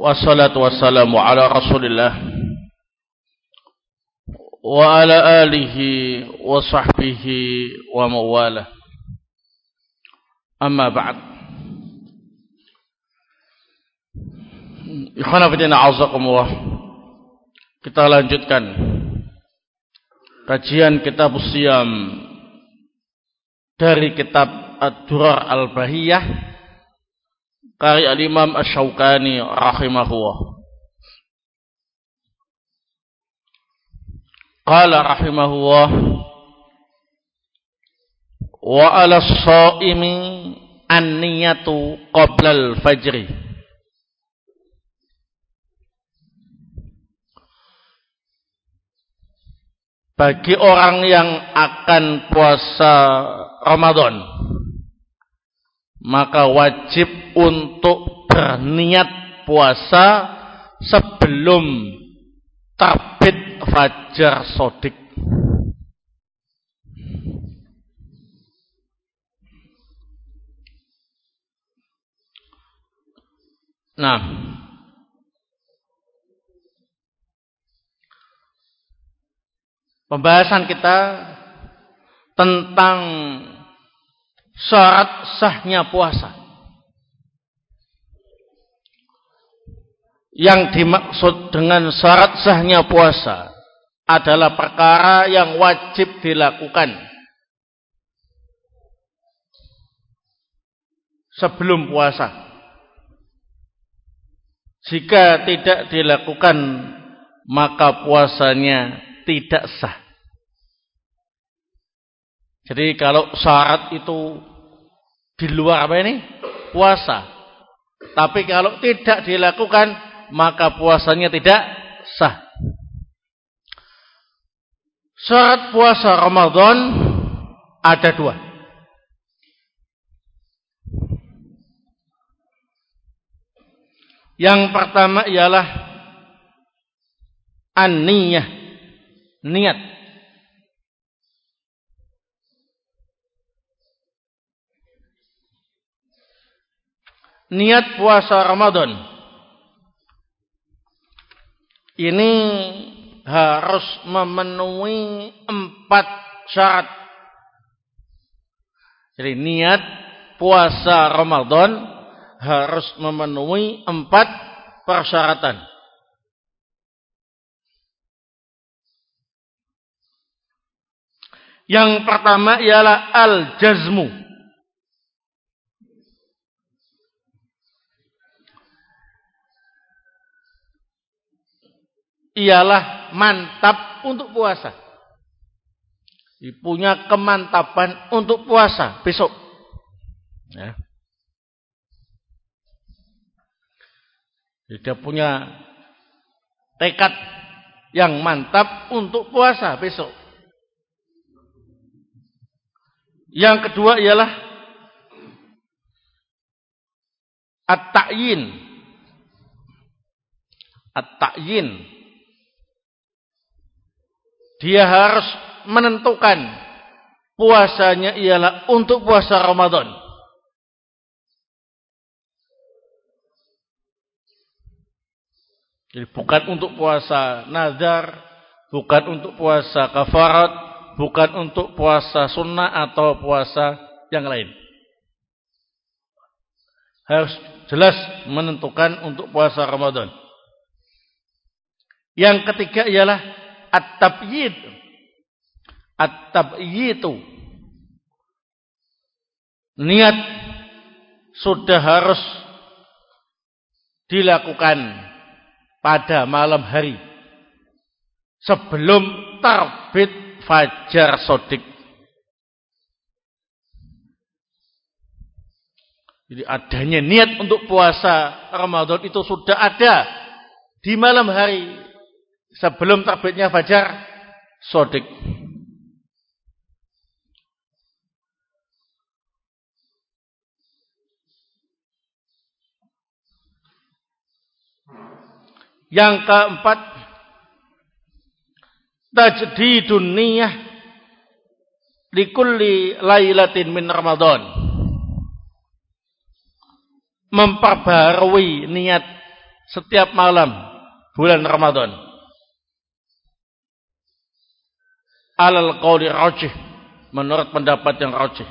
wassalatu wassalamu ala rasulillah. Wa ala alihi wa sahbihi wa mawalah. Amma ba'd. Ikhwana fidina azakumullah kita lanjutkan kajian kitab siam dari kitab Ad-Durar Al-Bahiyah karya al-Imam Asy-Syaukani rahimahullah. Qala rahimahullah wa 'ala as-sha'imi an-niyatu qabla al-fajri. Bagi orang yang akan puasa Ramadan maka wajib untuk berniat puasa sebelum terbit fajar sodik. Nah, pembahasan kita tentang syarat sahnya puasa. Yang dimaksud dengan syarat sahnya puasa adalah perkara yang wajib dilakukan sebelum puasa. Jika tidak dilakukan maka puasanya tidak sah. Jadi kalau syarat itu di luar apa ini? Puasa. Tapi kalau tidak dilakukan, maka puasanya tidak sah. Syarat puasa Ramadan ada dua. Yang pertama ialah an-niyah, niat. Niat puasa Ramadan ini harus memenuhi empat syarat. Jadi niat puasa Ramadan harus memenuhi empat persyaratan. Yang pertama ialah al-jazmu. Ialah mantap untuk puasa. Punya kemantapan untuk puasa besok. Ya. Dia punya tekad yang mantap untuk puasa besok. Yang kedua ialah at-ta'yin. At-ta'yin dia harus menentukan puasanya ialah untuk puasa Ramadan. Jadi bukan untuk puasa nazar, bukan untuk puasa kafarat, bukan untuk puasa sunnah atau puasa yang lain. Harus jelas menentukan untuk puasa Ramadan. Yang ketiga ialah at-tabyid. At-tabyitu. Niat sudah harus dilakukan pada malam hari sebelum terbit fajar sodik. Jadi adanya niat untuk puasa Ramadan itu sudah ada di malam hari sebelum terbitnya fajar sodik. Yang keempat, tajdidun niyah likulli lailatin min Ramadan. Memperbarui niat setiap malam bulan Ramadan. Alal qawli rajih menurut pendapat yang rajih.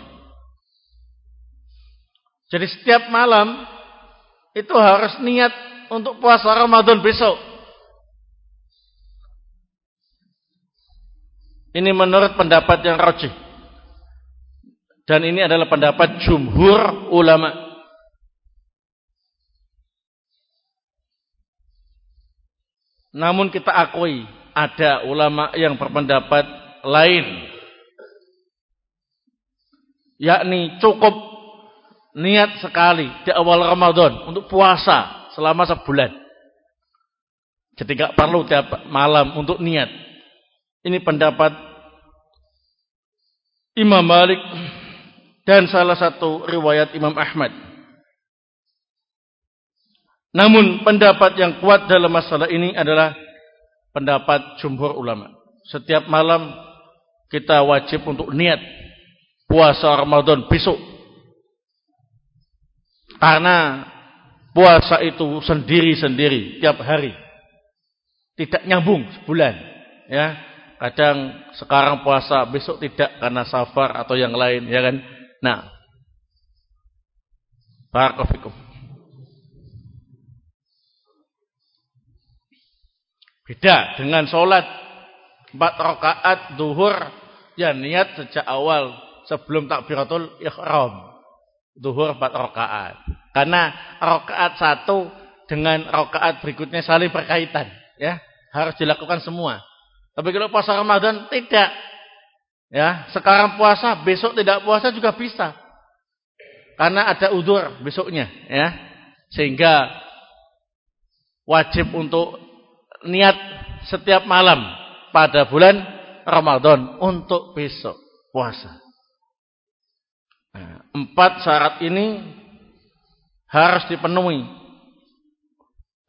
Jadi setiap malam itu harus niat untuk puasa Ramadan besok. Ini menurut pendapat yang rajih. Dan ini adalah pendapat jumhur ulama. Namun kita akui ada ulama yang berpendapat lain. Yakni cukup niat sekali di awal Ramadan untuk puasa selama sebulan. Jadi tidak perlu tiap malam untuk niat. Ini pendapat Imam Malik dan salah satu riwayat Imam Ahmad. Namun pendapat yang kuat dalam masalah ini adalah pendapat jumhur ulama. Setiap malam kita wajib untuk niat puasa Ramadan besok. Karena puasa itu sendiri-sendiri tiap hari. Tidak nyambung sebulan, ya. Kadang sekarang puasa, besok tidak karena safar atau yang lain, ya kan? Nah. Barakallahu Beda dengan sholat empat rakaat duhur ya niat sejak awal sebelum takbiratul ikhram. Duhur empat rakaat. Karena rakaat satu dengan rakaat berikutnya saling berkaitan, ya. Harus dilakukan semua. Tapi kalau puasa Ramadan tidak. Ya, sekarang puasa, besok tidak puasa juga bisa. Karena ada udur besoknya, ya. Sehingga wajib untuk niat setiap malam pada bulan Ramadan untuk besok puasa. Nah, empat syarat ini harus dipenuhi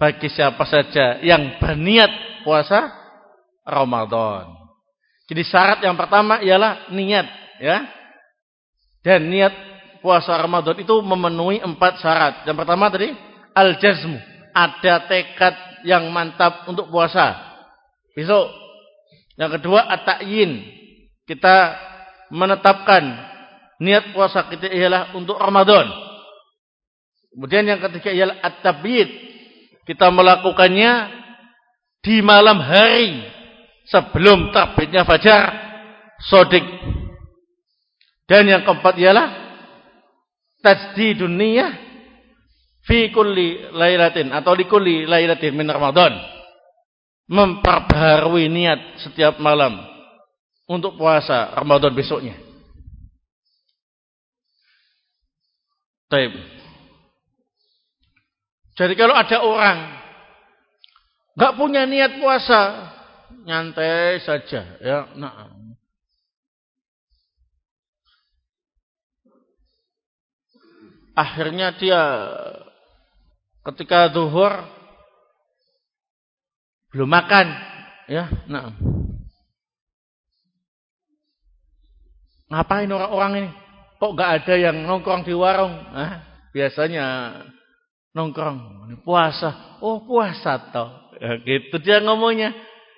bagi siapa saja yang berniat puasa Ramadan. Jadi syarat yang pertama ialah niat, ya. Dan niat puasa Ramadan itu memenuhi empat syarat. Yang pertama tadi al-jazmu, ada tekad yang mantap untuk puasa. Besok. Yang kedua at-ta'yin. Kita menetapkan niat puasa kita ialah untuk Ramadan. Kemudian yang ketiga ialah at-tabyid. Kita melakukannya di malam hari sebelum terbitnya fajar sodik. Dan yang keempat ialah tajdidun niyah fi kulli lailatin atau di kulli lailatin min Ramadan. Memperbaharui niat setiap malam untuk puasa Ramadan besoknya. Taib. Jadi kalau ada orang nggak punya niat puasa, nyantai saja ya nah akhirnya dia ketika zuhur belum makan. Ya nah. Ngapain orang-orang ini? Kok gak ada yang nongkrong di warung? Nah, biasanya nongkrong. Puasa. Oh puasa toh. Ya, gitu dia ngomongnya.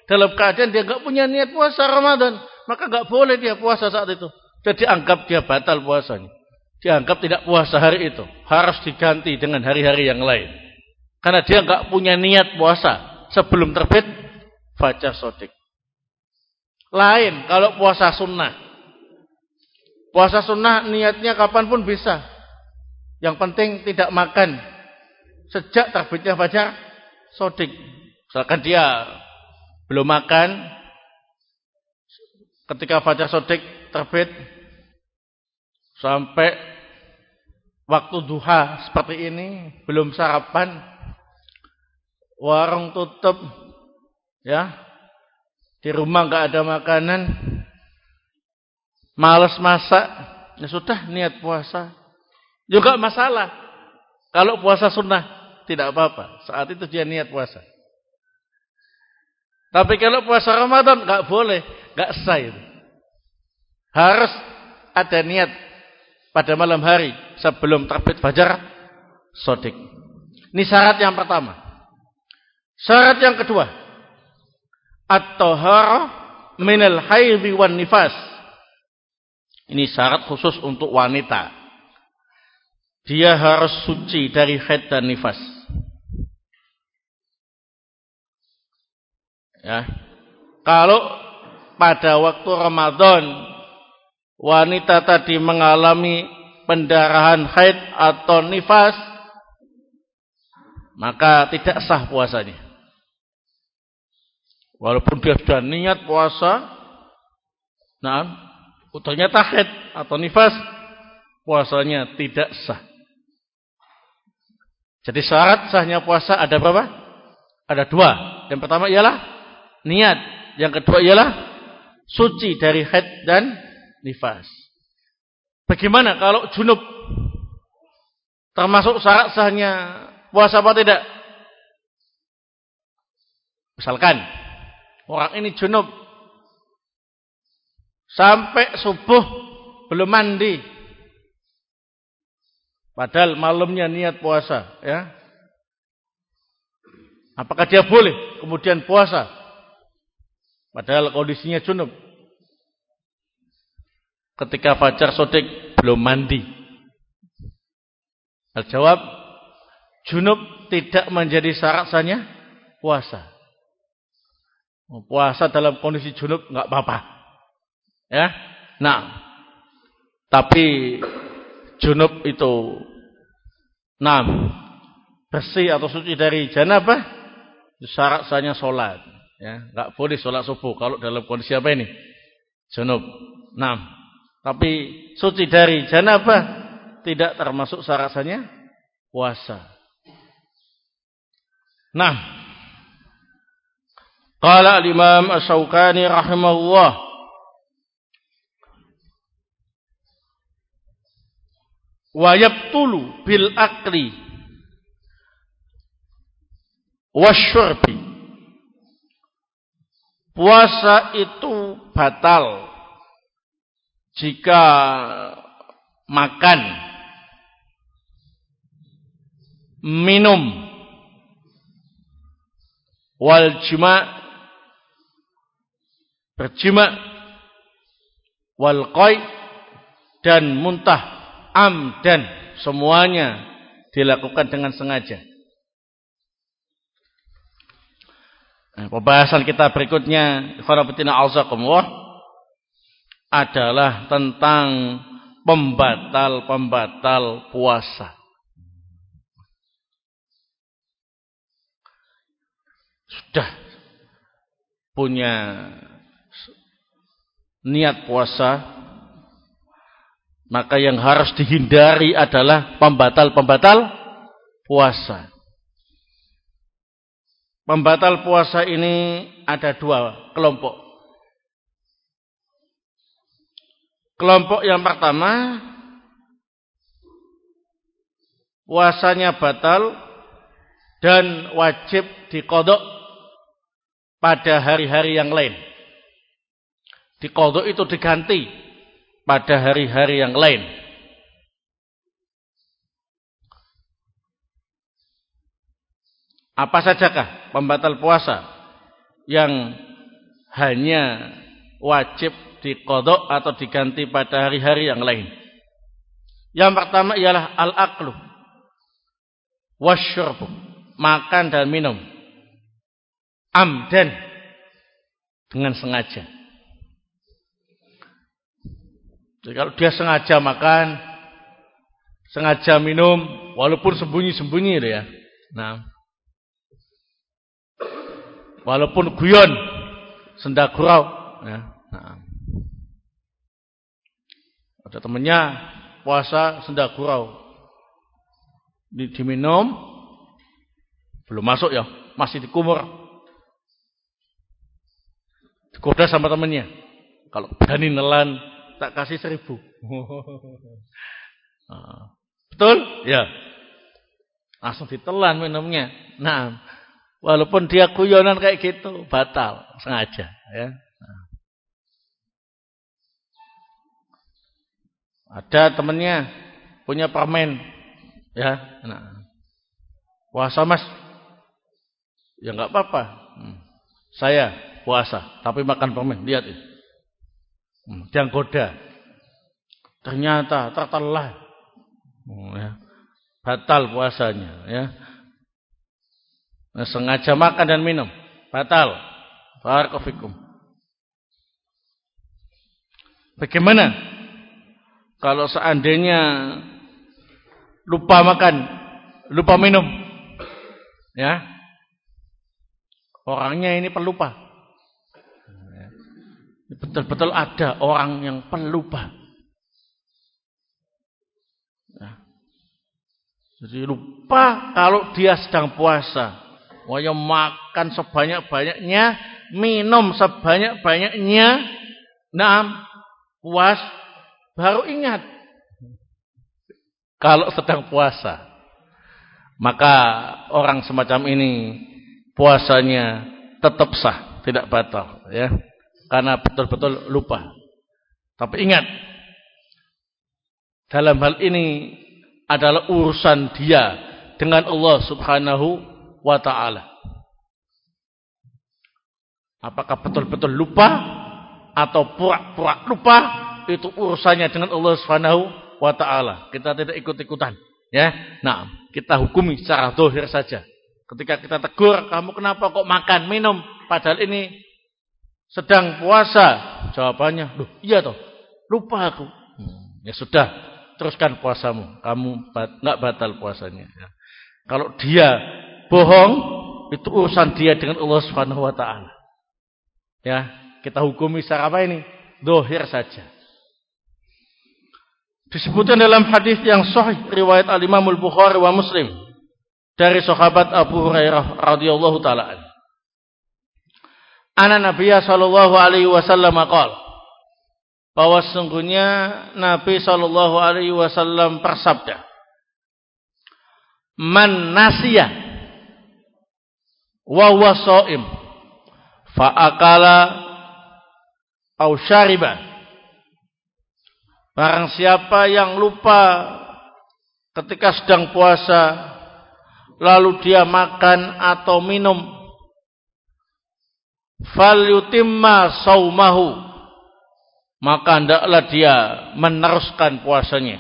Dalam keadaan dia nggak punya niat puasa Ramadan, maka nggak boleh dia puasa saat itu. Jadi anggap dia batal puasanya. Dianggap tidak puasa hari itu. Harus diganti dengan hari-hari yang lain. Karena dia nggak punya niat puasa sebelum terbit fajar sodik. Lain kalau puasa sunnah. Puasa sunnah niatnya kapan pun bisa. Yang penting tidak makan sejak terbitnya fajar sodik. Misalkan dia belum makan ketika fajar sodik terbit sampai waktu duha seperti ini belum sarapan warung tutup ya. Di rumah nggak ada makanan. Males masak. Ya sudah niat puasa. Juga masalah. Kalau puasa sunnah tidak apa-apa. Saat itu dia niat puasa. Tapi kalau puasa Ramadan nggak boleh, nggak sah itu. Harus ada niat pada malam hari sebelum terbit fajar sodik. Ini syarat yang pertama. Syarat yang kedua, at-taharah minal haidhi wan nifas. Ini syarat khusus untuk wanita. Dia harus suci dari haid dan nifas. Ya. Kalau pada waktu Ramadan wanita tadi mengalami pendarahan haid atau nifas, maka tidak sah puasanya. Walaupun dia sudah niat puasa, nah, ternyata haid atau nifas, puasanya tidak sah. Jadi syarat sahnya puasa ada berapa? Ada dua. Yang pertama ialah niat. Yang kedua ialah suci dari haid dan nifas. Bagaimana kalau junub? Termasuk syarat sahnya puasa apa tidak? Misalkan Orang ini junub. Sampai subuh belum mandi. Padahal malamnya niat puasa, ya. Apakah dia boleh kemudian puasa? Padahal kondisinya junub. Ketika fajar sodik belum mandi. Al jawab, junub tidak menjadi syarat sahnya puasa. Puasa dalam kondisi junub nggak apa-apa. Ya. Nah, tapi junub itu nah bersih atau suci dari janabah syarat sahnya sholat. Ya, nggak boleh sholat subuh kalau dalam kondisi apa ini? Junub. Nah, tapi suci dari janabah tidak termasuk syarat sahnya puasa. Nah, Qala al-Imam Asy-Syaukani rahimahullah. Wa yabtulu bil akli wasyurbi puasa itu batal jika makan minum wal jima' berjima wal qai dan muntah am dan semuanya dilakukan dengan sengaja. Nah, pembahasan kita berikutnya kharabatina auzakumullah adalah tentang pembatal-pembatal puasa. Sudah punya niat puasa, maka yang harus dihindari adalah pembatal-pembatal puasa. Pembatal puasa ini ada dua kelompok. Kelompok yang pertama, puasanya batal dan wajib dikodok pada hari-hari yang lain. Dikodok itu diganti pada hari-hari yang lain. Apa sajakah pembatal puasa yang hanya wajib dikodok atau diganti pada hari-hari yang lain? Yang pertama ialah al-aklu wasyurbu, makan dan minum. Amdan dengan sengaja. Jadi kalau dia sengaja makan, sengaja minum, walaupun sembunyi-sembunyi ya. Nah, walaupun guyon, senda gurau. Ya. Nah. Ada temennya puasa senda gurau, di, diminum, belum masuk ya, masih dikumur. Dikoda sama temennya. Kalau berani nelan, tak kasih seribu. Ah. Betul? Ya. Langsung ditelan minumnya. Nah, walaupun dia kuyonan kayak gitu, batal sengaja. Ya. Nah. Ada temennya punya permen, ya. Nah. Puasa mas, Ya nggak apa-apa. Hmm. Saya puasa tapi makan permen. Lihat itu. Hmm. Dia goda. Ternyata tertelah. Hmm, ya. Batal puasanya. Ya. Nah, sengaja makan dan minum. Batal. Barakofikum. Bagaimana kalau seandainya lupa makan, lupa minum? Ya. Orangnya ini pelupa. Betul-betul ada orang yang pelupa. Ya. Jadi lupa kalau dia sedang puasa. Waya makan sebanyak-banyaknya, minum sebanyak-banyaknya. Nah, puas baru ingat. Kalau sedang puasa. Maka orang semacam ini puasanya tetap sah, tidak batal ya. Karena betul-betul lupa. Tapi ingat dalam hal ini adalah urusan dia dengan Allah Subhanahu wa taala. Apakah betul-betul lupa atau pura-pura lupa itu urusannya dengan Allah Subhanahu wa taala. Kita tidak ikut-ikutan, ya. Nah, kita hukumi secara dohir saja. Ketika kita tegur, kamu kenapa kok makan, minum? Padahal ini sedang puasa. Jawabannya, loh iya toh, lupa aku. Hmm, ya sudah, teruskan puasamu. Kamu nggak batal puasanya. Ya. Kalau dia bohong, itu urusan dia dengan Allah Subhanahu Wa Taala. Ya, kita hukumi secara apa ini? Dohir saja. Disebutkan dalam hadis yang sahih riwayat Al Imam Al Bukhari wa Muslim dari sahabat Abu Hurairah radhiyallahu taala Ana Nabi sallallahu alaihi wasallam qaal bahwa sungguhnya Nabi sallallahu alaihi wasallam bersabda Man nasiya wa huwa shaim fa akala au syariba. Barang siapa yang lupa ketika sedang puasa lalu dia makan atau minum falyutimma saumahu. Maka hendaklah dia meneruskan puasanya.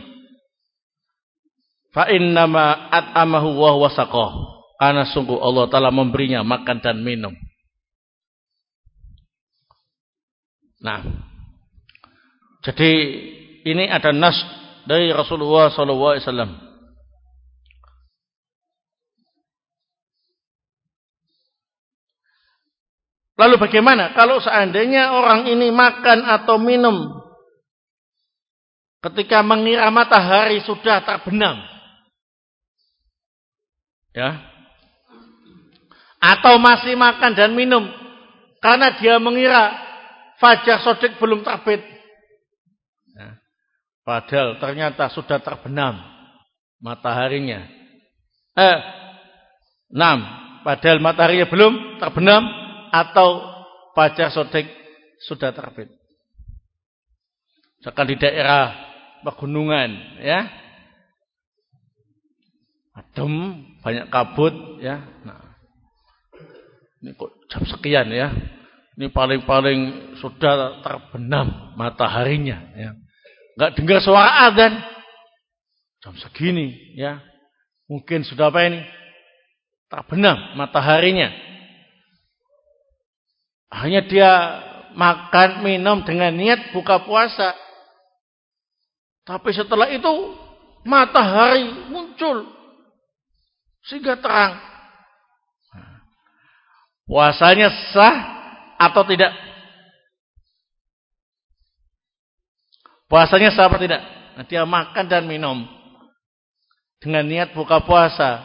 Fa innama at'amahu wa huwa karena sungguh Allah taala memberinya makan dan minum. Nah. Jadi ini ada nas dari Rasulullah sallallahu alaihi wasallam Lalu bagaimana kalau seandainya orang ini makan atau minum ketika mengira matahari sudah terbenam? Ya. Atau masih makan dan minum karena dia mengira fajar sodik belum terbit. Ya. Padahal ternyata sudah terbenam mataharinya. Eh, enam. Padahal mataharinya belum terbenam atau fajar sodik sudah terbit. Misalkan di daerah pegunungan, ya, adem, banyak kabut, ya. Nah, ini kok jam sekian ya. Ini paling-paling sudah terbenam mataharinya, ya. Enggak dengar suara adzan. Jam segini, ya. Mungkin sudah apa ini? Terbenam mataharinya. Hanya dia makan, minum dengan niat buka puasa. Tapi setelah itu matahari muncul. Sehingga terang. Puasanya sah atau tidak? Puasanya sah atau tidak? Nah, dia makan dan minum. Dengan niat buka puasa.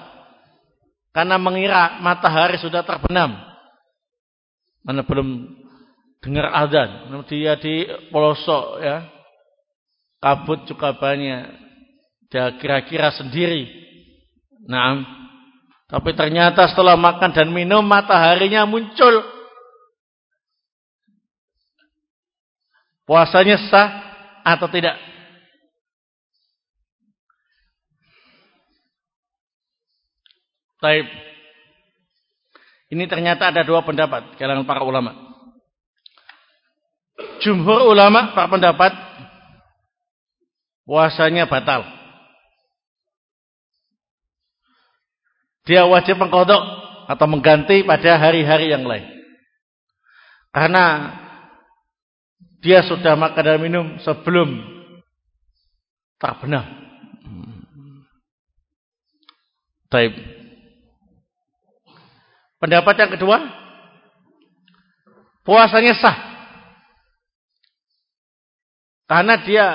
Karena mengira matahari sudah terbenam. Mana belum dengar azan, dia di pelosok ya. Kabut juga banyak. Dia kira-kira sendiri. Nah, tapi ternyata setelah makan dan minum mataharinya muncul. Puasanya sah atau tidak? Taib. Ini ternyata ada dua pendapat kalangan para ulama. Jumhur ulama para pendapat puasanya batal. Dia wajib mengkodok atau mengganti pada hari-hari yang lain. Karena dia sudah makan dan minum sebelum terbenam. Taib. Pendapat yang kedua, puasanya sah. Karena dia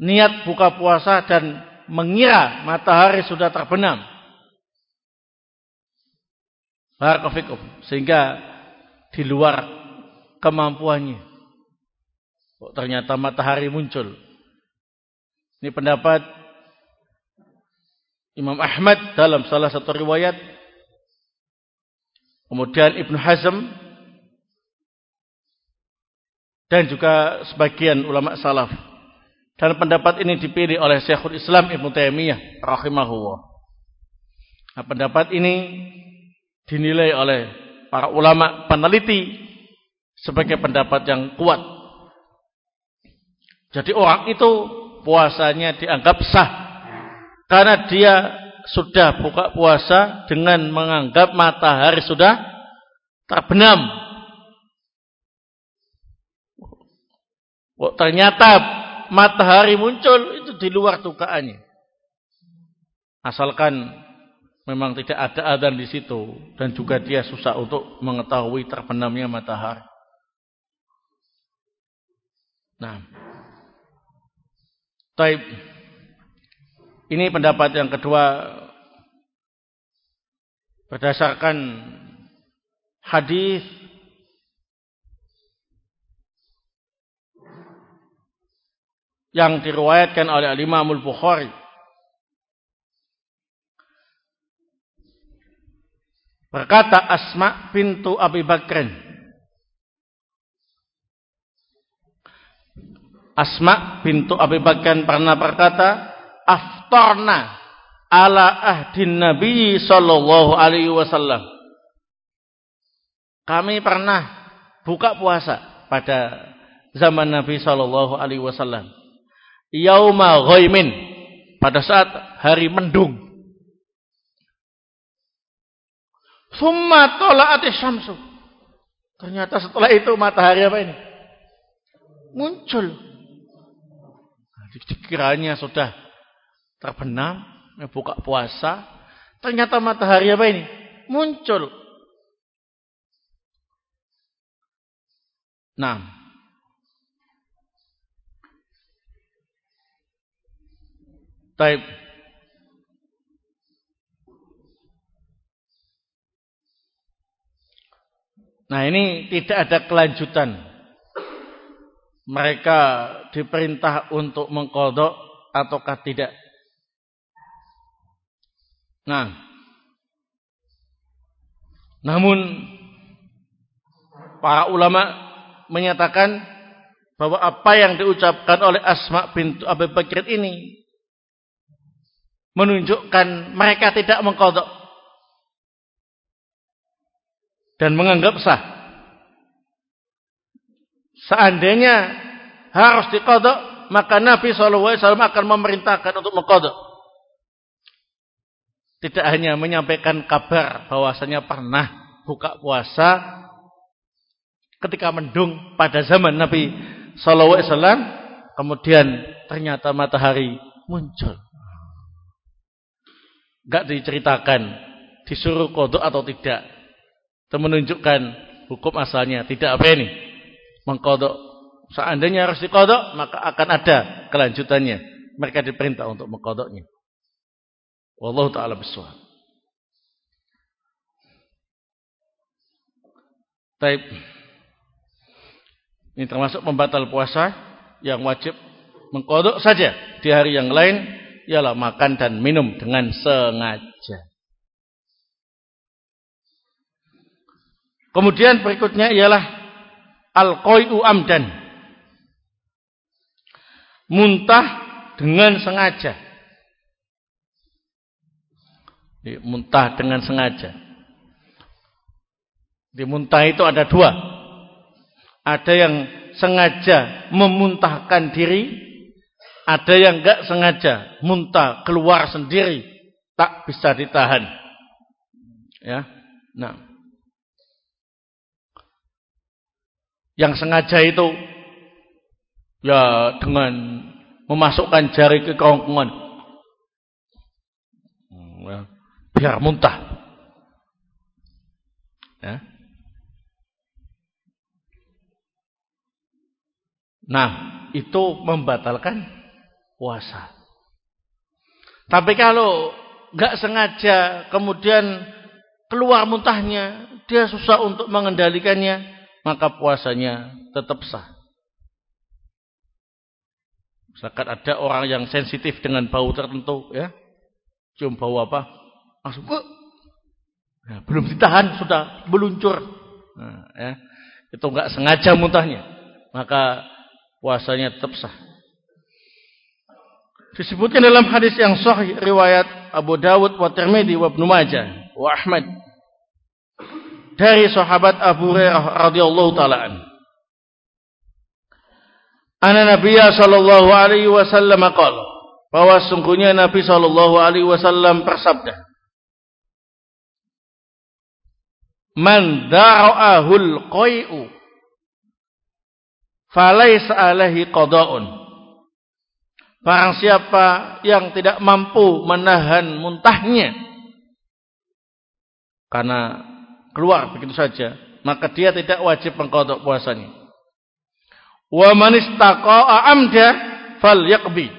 niat buka puasa dan mengira matahari sudah terbenam. Barakofikum. Sehingga di luar kemampuannya. Kok ternyata matahari muncul. Ini pendapat Imam Ahmad dalam salah satu riwayat. Kemudian Ibn Hazm. Dan juga sebagian ulama salaf. Dan pendapat ini dipilih oleh Syekhul Islam Ibn Taimiyah rahimahullah. Nah, pendapat ini dinilai oleh para ulama peneliti sebagai pendapat yang kuat. Jadi orang itu puasanya dianggap sah karena dia sudah buka puasa dengan menganggap matahari sudah terbenam. Oh, ternyata matahari muncul itu di luar dugaannya. Asalkan memang tidak ada adzan di situ dan juga dia susah untuk mengetahui terbenamnya matahari. Nah, Taib. Ini pendapat yang kedua berdasarkan hadis yang diriwayatkan oleh Imam Al-Bukhari Berkata Asma pintu Abi Bakrin. Asma pintu Abi Bakrin pernah berkata, "Aftarna ala ahdin Nabi sallallahu alaihi wasallam." Kami pernah buka puasa pada zaman Nabi sallallahu alaihi wasallam. Yauma ghaimin pada saat hari mendung. Summa tola'ati syamsu. Ternyata setelah itu matahari apa ini? Muncul. Nah, dikiranya sudah terbenam, buka puasa. Ternyata matahari apa ini? Muncul. Nah. Taib. Nah ini tidak ada kelanjutan. Mereka diperintah untuk mengkodok ataukah tidak. Nah, namun para ulama menyatakan bahwa apa yang diucapkan oleh Asma bintu Abu Bakr ini menunjukkan mereka tidak mengkodok dan menganggap sah. Seandainya harus dikodok, maka Nabi SAW akan memerintahkan untuk mengkodok. Tidak hanya menyampaikan kabar bahwasanya pernah buka puasa ketika mendung pada zaman Nabi SAW, kemudian ternyata matahari muncul. Gak diceritakan disuruh kodok atau tidak. Itu menunjukkan hukum asalnya tidak apa ini mengkodok. Seandainya harus dikodok maka akan ada kelanjutannya. Mereka diperintah untuk mengkodoknya. Wallahu taala bisawab. Taib. Ini termasuk pembatal puasa yang wajib mengkodok saja di hari yang lain ialah makan dan minum dengan sengaja. Kemudian berikutnya ialah al-qai'u amdan. Muntah dengan sengaja. Muntah dengan sengaja. Di muntah itu ada dua. Ada yang sengaja memuntahkan diri, ada yang enggak sengaja muntah keluar sendiri, tak bisa ditahan. Ya. Nah. Yang sengaja itu ya dengan memasukkan jari ke kerongkongan. Hmm, ya. Biar muntah. Ya. Nah, itu membatalkan puasa. Tapi kalau nggak sengaja kemudian keluar muntahnya, dia susah untuk mengendalikannya, maka puasanya tetap sah. Misalkan ada orang yang sensitif dengan bau tertentu, ya, cium bau apa, langsung, ya, belum ditahan sudah meluncur, nah, ya, itu nggak sengaja muntahnya, maka puasanya tetap sah. Disebutkan dalam hadis yang sahih riwayat Abu Dawud wa Tirmidzi wa Ibnu Majah wa Ahmad dari sahabat Abu Hurairah radhiyallahu taala an. Ana Nabi sallallahu alaihi wasallam qala bahwa sungguhnya Nabi sallallahu alaihi wasallam bersabda Man dara'ahul qai'u falaisa alaihi qada'un. Barang siapa yang tidak mampu menahan muntahnya karena keluar begitu saja, maka dia tidak wajib mengkodok puasanya. Wa man istaqa'a amda falyaqbi.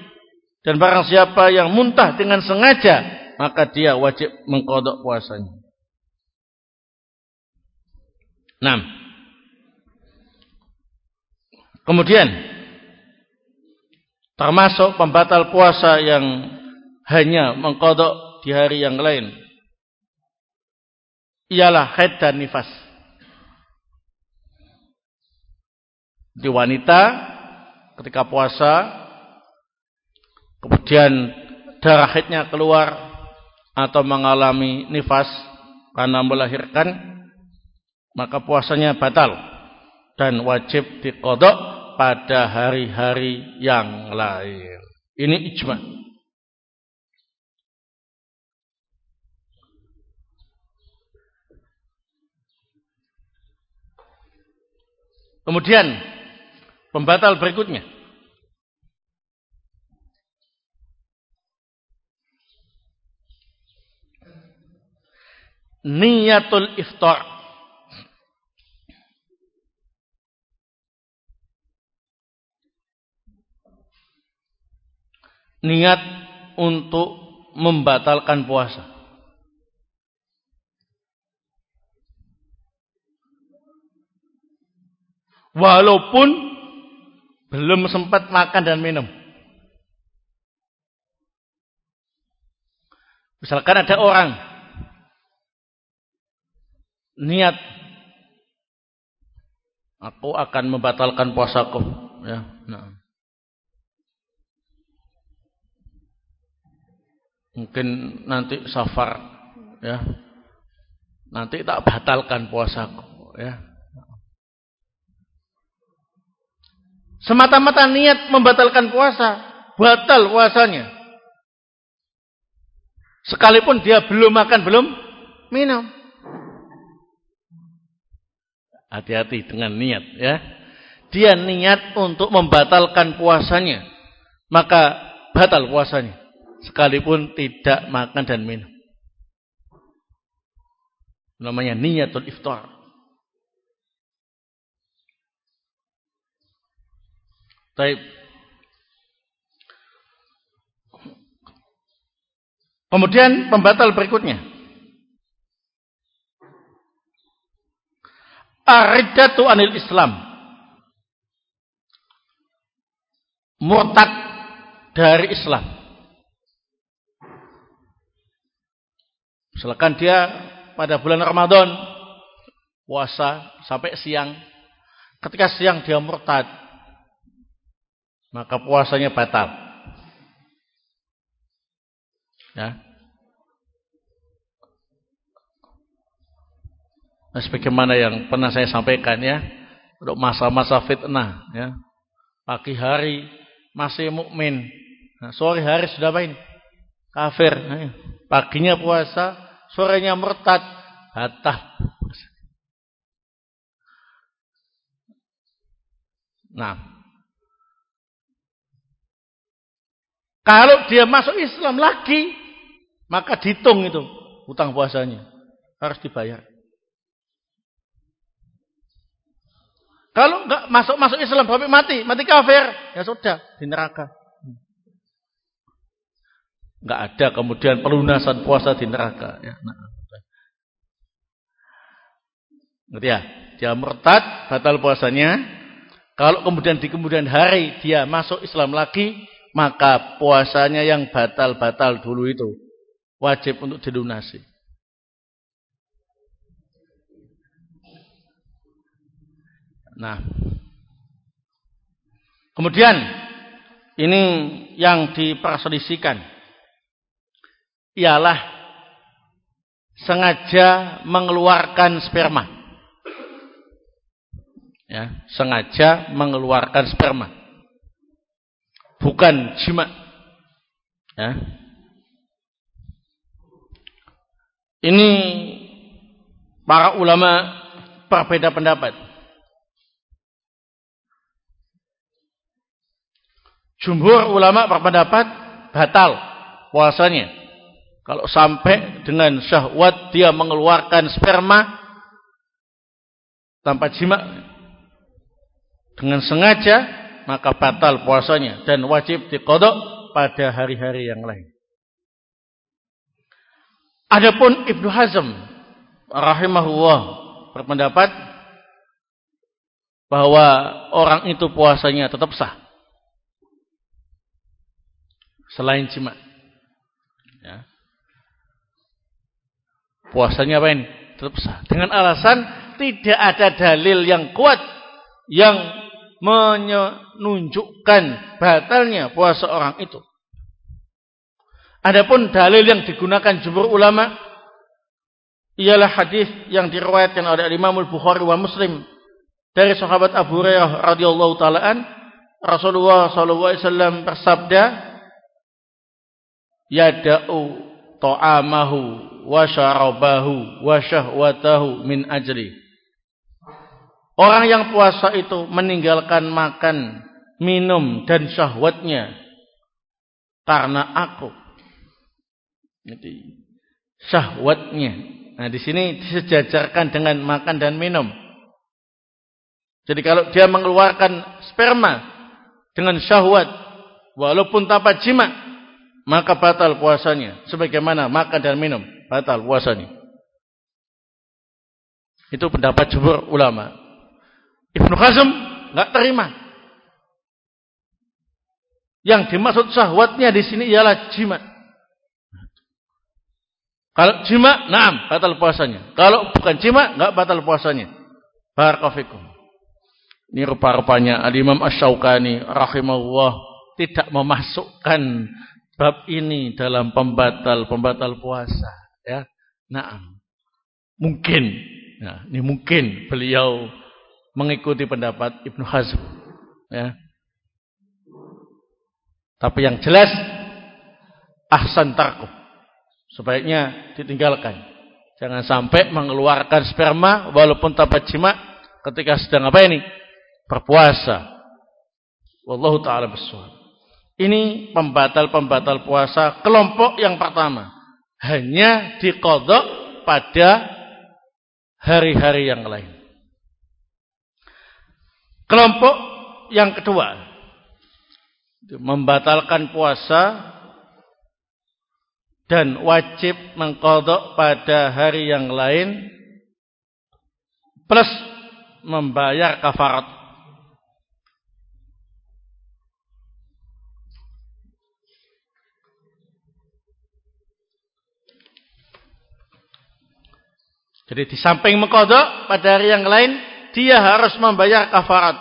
Dan barang siapa yang muntah dengan sengaja, maka dia wajib mengkodok puasanya. 6. Kemudian termasuk pembatal puasa yang hanya mengkodok di hari yang lain ialah haid dan nifas. Di wanita ketika puasa kemudian darah haidnya keluar atau mengalami nifas karena melahirkan maka puasanya batal dan wajib dikodok pada hari-hari yang lain. Ini ijma. Kemudian pembatal berikutnya. Niyatul iftar. Niat untuk membatalkan puasa. Walaupun belum sempat makan dan minum. Misalkan ada orang niat aku akan membatalkan puasaku ya. Nah. Mungkin nanti safar ya. Nanti tak batalkan puasaku ya. Semata-mata niat membatalkan puasa, batal puasanya. Sekalipun dia belum makan, belum minum. Hati-hati dengan niat ya. Dia niat untuk membatalkan puasanya, maka batal puasanya sekalipun tidak makan dan minum. Namanya niatul iftar. Taib. Kemudian pembatal berikutnya. Aridatu anil Islam. Murtad dari Islam. Misalkan dia pada bulan Ramadan puasa sampai siang. Ketika siang dia murtad, maka puasanya batal. Ya. Nah, sebagaimana yang pernah saya sampaikan ya, untuk masa-masa fitnah ya. Pagi hari masih mukmin, nah, sore hari sudah main kafir. Nah, paginya puasa, sorenya murtad, batal. Nah, kalau dia masuk Islam lagi, maka dihitung itu utang puasanya harus dibayar. Kalau enggak masuk masuk Islam sampai mati, mati kafir, ya sudah di neraka. Enggak ada kemudian pelunasan puasa di neraka. Ya, nah. Ngerti ya? Dia murtad, batal puasanya. Kalau kemudian di kemudian hari dia masuk Islam lagi, maka puasanya yang batal-batal dulu itu wajib untuk dilunasi. Nah, kemudian ini yang diperselisihkan ialah sengaja mengeluarkan sperma ya, sengaja mengeluarkan sperma. Bukan jima. Ya. Ini para ulama berbeda pendapat. Jumhur ulama berpendapat batal puasanya. Kalau sampai dengan syahwat dia mengeluarkan sperma tanpa jima dengan sengaja maka batal puasanya dan wajib dikodok pada hari-hari yang lain. Adapun Ibnu Hazm rahimahullah berpendapat bahwa orang itu puasanya tetap sah. Selain jima. Ya. Puasanya apa ini? Tetap sah. Dengan alasan tidak ada dalil yang kuat yang menunjukkan batalnya puasa orang itu. Adapun dalil yang digunakan jumhur ulama ialah hadis yang diriwayatkan oleh Imam Al-Bukhari wa Muslim dari sahabat Abu Hurairah radhiyallahu taalaan Rasulullah sallallahu alaihi wasallam bersabda yada'u ta'amahu wa syarabahu min ajli Orang yang puasa itu meninggalkan makan, minum dan syahwatnya karena aku. Jadi syahwatnya. Nah, di sini disejajarkan dengan makan dan minum. Jadi kalau dia mengeluarkan sperma dengan syahwat walaupun tanpa jima, maka batal puasanya. Sebagaimana makan dan minum, batal puasanya. Itu pendapat jumhur ulama. Ibnu Hazm nggak terima. Yang dimaksud syahwatnya di sini ialah jima. Kalau jima, naam, batal puasanya. Kalau bukan jima, nggak batal puasanya. Barakofikum. Ini rupa-rupanya Al-Imam Ash-Shawqani rahimahullah tidak memasukkan bab ini dalam pembatal-pembatal puasa. Ya, naam. Mungkin, nah, ini mungkin beliau mengikuti pendapat Ibnu Hazm. Ya. Tapi yang jelas ahsan tarku. Sebaiknya ditinggalkan. Jangan sampai mengeluarkan sperma walaupun tanpa jima ketika sedang apa ini? Berpuasa. Wallahu taala bisawab. Ini pembatal-pembatal puasa kelompok yang pertama. Hanya dikodok pada hari-hari yang lain. Kelompok yang kedua membatalkan puasa dan wajib mengkodok pada hari yang lain plus membayar kafarat. Jadi di samping mengkodok pada hari yang lain dia harus membayar kafarat.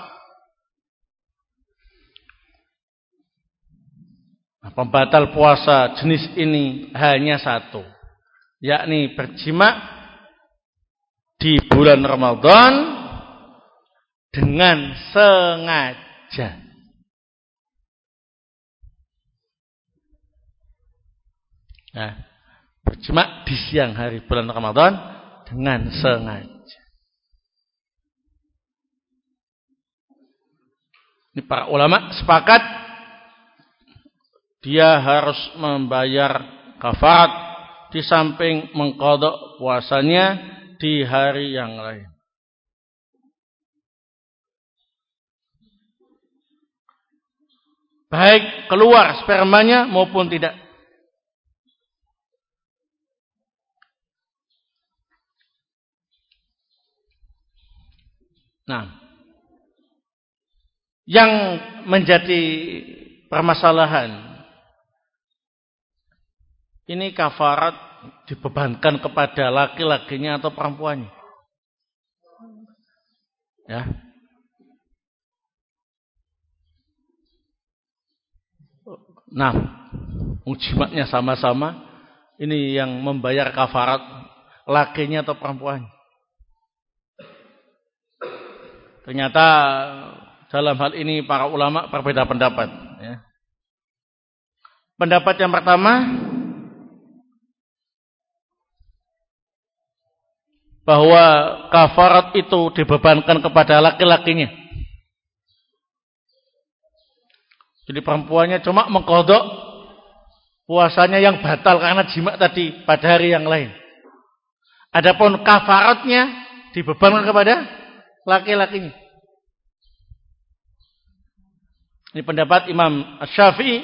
Nah, pembatal puasa jenis ini hanya satu, yakni berjima di bulan Ramadan dengan sengaja. Nah, berjemaah di siang hari bulan Ramadan dengan sengaja. Ini para ulama sepakat dia harus membayar kafarat di samping mengkodok puasanya di hari yang lain. Baik keluar spermanya maupun tidak. Nah, yang menjadi permasalahan ini kafarat dibebankan kepada laki-lakinya atau perempuannya. Ya. Nah, ujimatnya sama-sama. Ini yang membayar kafarat lakinya atau perempuannya. Ternyata dalam hal ini para ulama berbeda pendapat. Ya. Pendapat yang pertama bahwa kafarat itu dibebankan kepada laki-lakinya. Jadi perempuannya cuma mengkodok puasanya yang batal karena jima tadi pada hari yang lain. Adapun kafaratnya dibebankan kepada laki-lakinya. Ini pendapat Imam Syafi'i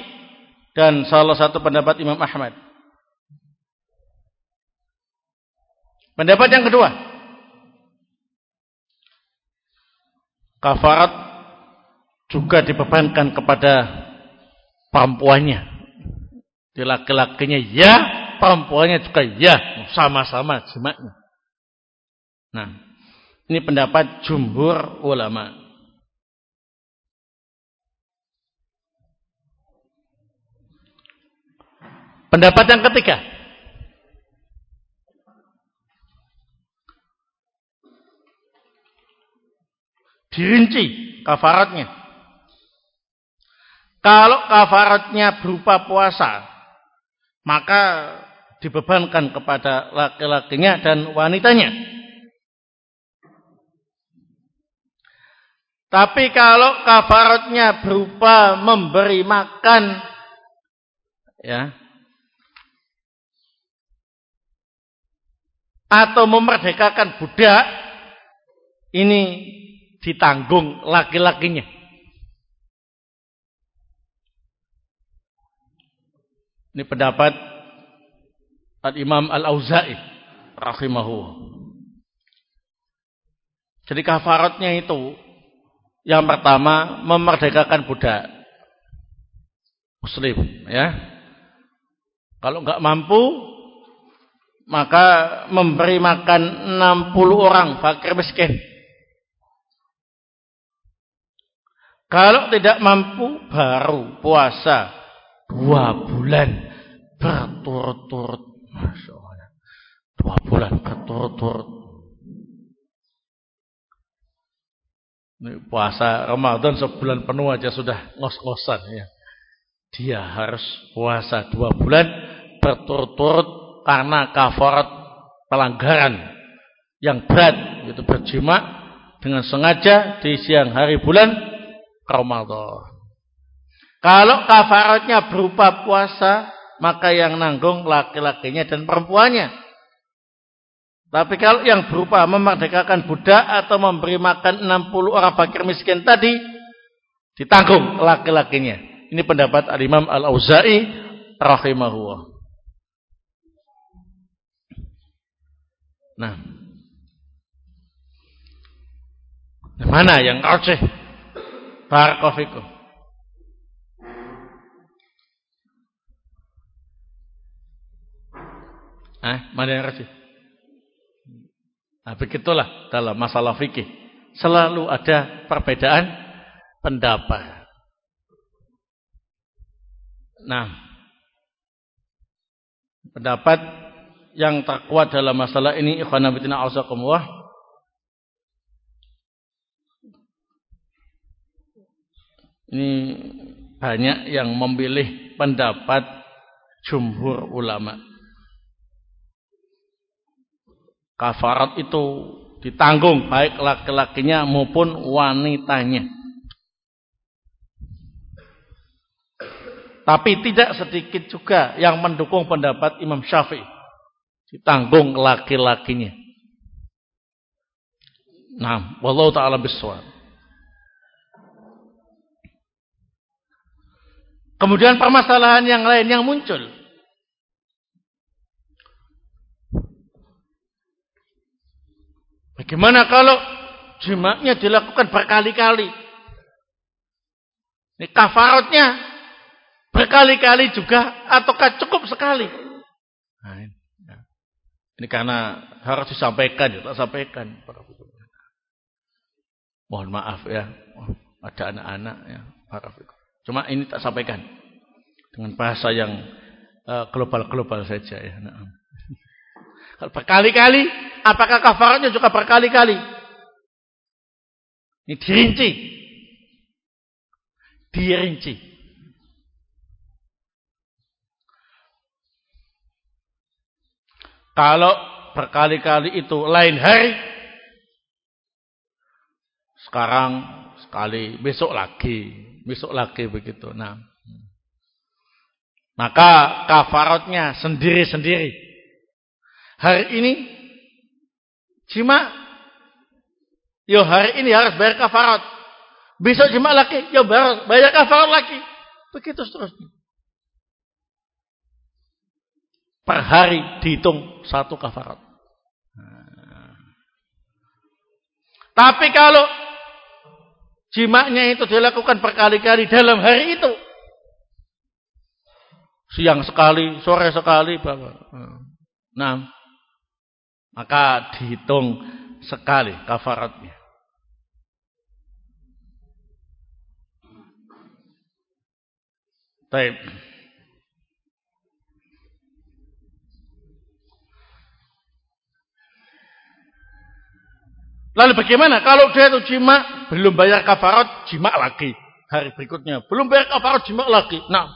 dan salah satu pendapat Imam Ahmad. Pendapat yang kedua. Kafarat juga dibebankan kepada perempuannya. Di laki-lakinya ya, perempuannya juga ya, sama-sama jemaknya. Nah, ini pendapat jumhur ulama. Pendapat yang ketiga. Dirinci kafaratnya. Kalau kafaratnya berupa puasa, maka dibebankan kepada laki-lakinya dan wanitanya. Tapi kalau kafaratnya berupa memberi makan ya atau memerdekakan budak ini ditanggung laki-lakinya. Ini pendapat Al-Imam Al-Auza'i rahimahullah. Jadi kafaratnya itu yang pertama, memerdekakan budak muslim, ya. Kalau nggak mampu, maka memberi makan 60 orang fakir miskin. Kalau tidak mampu, baru puasa dua bulan berturut-turut. Masya Allah. Dua bulan berturut-turut. Puasa Ramadan sebulan penuh aja sudah ngos-ngosan ya. Dia harus puasa dua bulan berturut-turut karena kafarat pelanggaran yang berat yaitu berjima dengan sengaja di siang hari bulan Ramadan. Kalau kafaratnya berupa puasa, maka yang nanggung laki-lakinya dan perempuannya. Tapi kalau yang berupa memerdekakan budak atau memberi makan 60 orang fakir miskin tadi ditanggung laki-lakinya. Ini pendapat Al-Imam Al-Auza'i rahimahullah. Nah. Mana yang rajih? Barakofikum. Eh, mana yang rajih? Nah, begitulah dalam masalah fikih. Selalu ada perbedaan pendapat. Nah, pendapat yang terkuat dalam masalah ini ikhwana fillah ausakumullah Ini banyak yang memilih pendapat jumhur ulama. Kafarat itu ditanggung baik laki-lakinya maupun wanitanya. Tapi tidak sedikit juga yang mendukung pendapat Imam Syafi'i. Ditanggung laki-lakinya. Nah, wallahu taala bisawab. Kemudian permasalahan yang lain yang muncul. Bagaimana kalau jimaknya dilakukan berkali-kali? Ini kafaratnya berkali-kali juga ataukah cukup sekali? Nah, ini, ya. ini karena harus disampaikan, ya, tak sampaikan. Mohon maaf ya, ada anak-anak ya. Cuma ini tak sampaikan dengan bahasa yang eh, global-global uh, saja ya. Nah. Kalau berkali-kali, apakah kafaratnya juga berkali-kali? Ini dirinci. Dirinci. Kalau berkali-kali itu lain hari, sekarang sekali, besok lagi, besok lagi begitu. Nah, maka kafaratnya sendiri-sendiri. Hari ini jima yo hari ini harus bayar kafarat. Besok jima lagi yo bayar kafarat lagi. Begitu seterusnya. Per hari dihitung satu kafarat. Tapi kalau jimaknya itu dilakukan berkali-kali dalam hari itu. Siang sekali, sore sekali, Bapak. Nah, maka dihitung sekali kafaratnya. Baik. Lalu bagaimana kalau dia itu jima belum bayar kafarat jima lagi hari berikutnya belum bayar kafarat jima lagi. Nah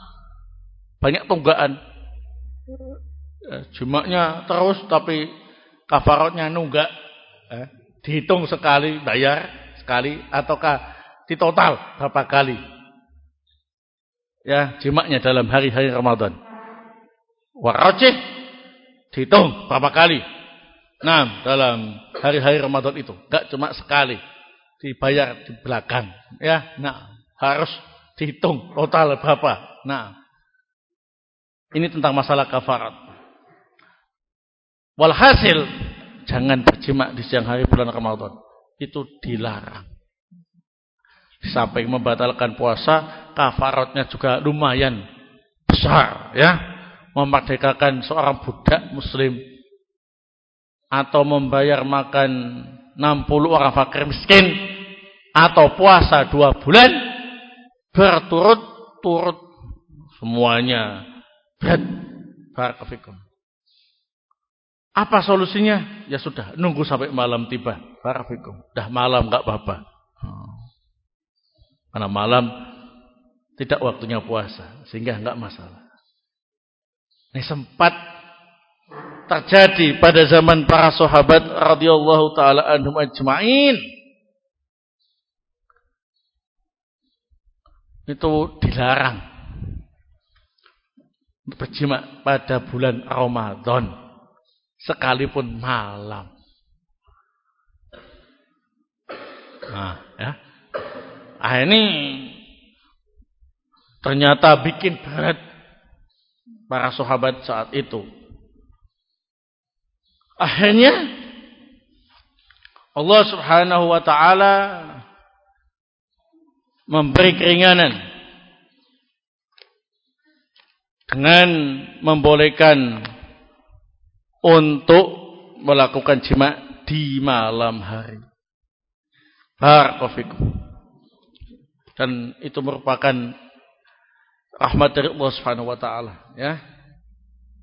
banyak tunggaan. Ya, jimaknya terus tapi kafaratnya nunggak eh, dihitung sekali bayar sekali ataukah di total berapa kali. Ya jimaknya dalam hari-hari Ramadan. Warajih dihitung berapa kali. Nah dalam hari-hari Ramadan itu enggak cuma sekali dibayar di belakang. Ya nah harus dihitung total berapa. Nah ini tentang masalah kafarat Walhasil jangan berjimak di siang hari bulan Ramadan. Itu dilarang. Sampai membatalkan puasa, kafaratnya juga lumayan besar ya. Memerdekakan seorang budak muslim atau membayar makan 60 orang fakir miskin atau puasa dua bulan berturut-turut semuanya berat barakallahu apa solusinya? Ya sudah, nunggu sampai malam tiba. Barafikum. Dah malam enggak apa-apa. Hmm. Karena malam tidak waktunya puasa, sehingga enggak masalah. Ini sempat terjadi pada zaman para sahabat radhiyallahu taala anhum ajmain. Itu dilarang berjima pada bulan Ramadan sekalipun malam. Nah, ya. Ah ini ternyata bikin berat para sahabat saat itu. Akhirnya Allah Subhanahu wa taala memberi keringanan dengan membolehkan untuk melakukan jima di malam hari. Barakofikum. Dan itu merupakan rahmat dari Allah Subhanahu wa taala, ya.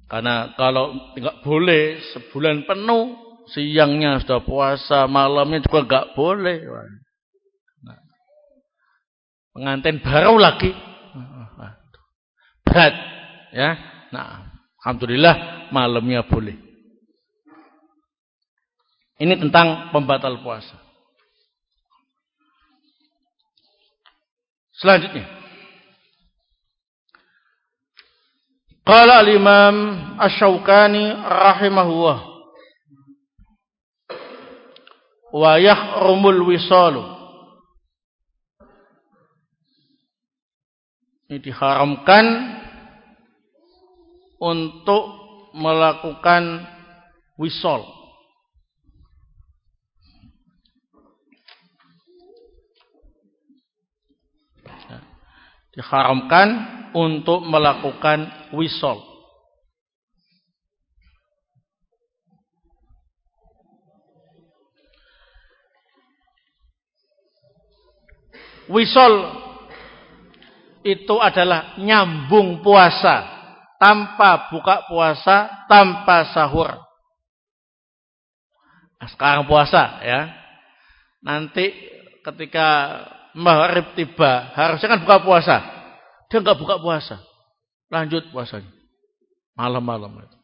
Karena kalau tidak boleh sebulan penuh, siangnya sudah puasa, malamnya juga enggak boleh. Nah. pengantin baru lagi berat ya. Nah, alhamdulillah malamnya boleh. Ini tentang pembatal puasa. Selanjutnya. Qala al-Imam Asy-Syaukani rahimahullah wa yahrumul wisalu ini diharamkan untuk melakukan wisol diharamkan untuk melakukan wisol Wisol itu adalah nyambung puasa tanpa buka puasa, tanpa sahur. Nah, sekarang puasa ya. Nanti ketika maghrib tiba, harusnya kan buka puasa. Dia nggak buka puasa. Lanjut puasanya. Malam-malam itu.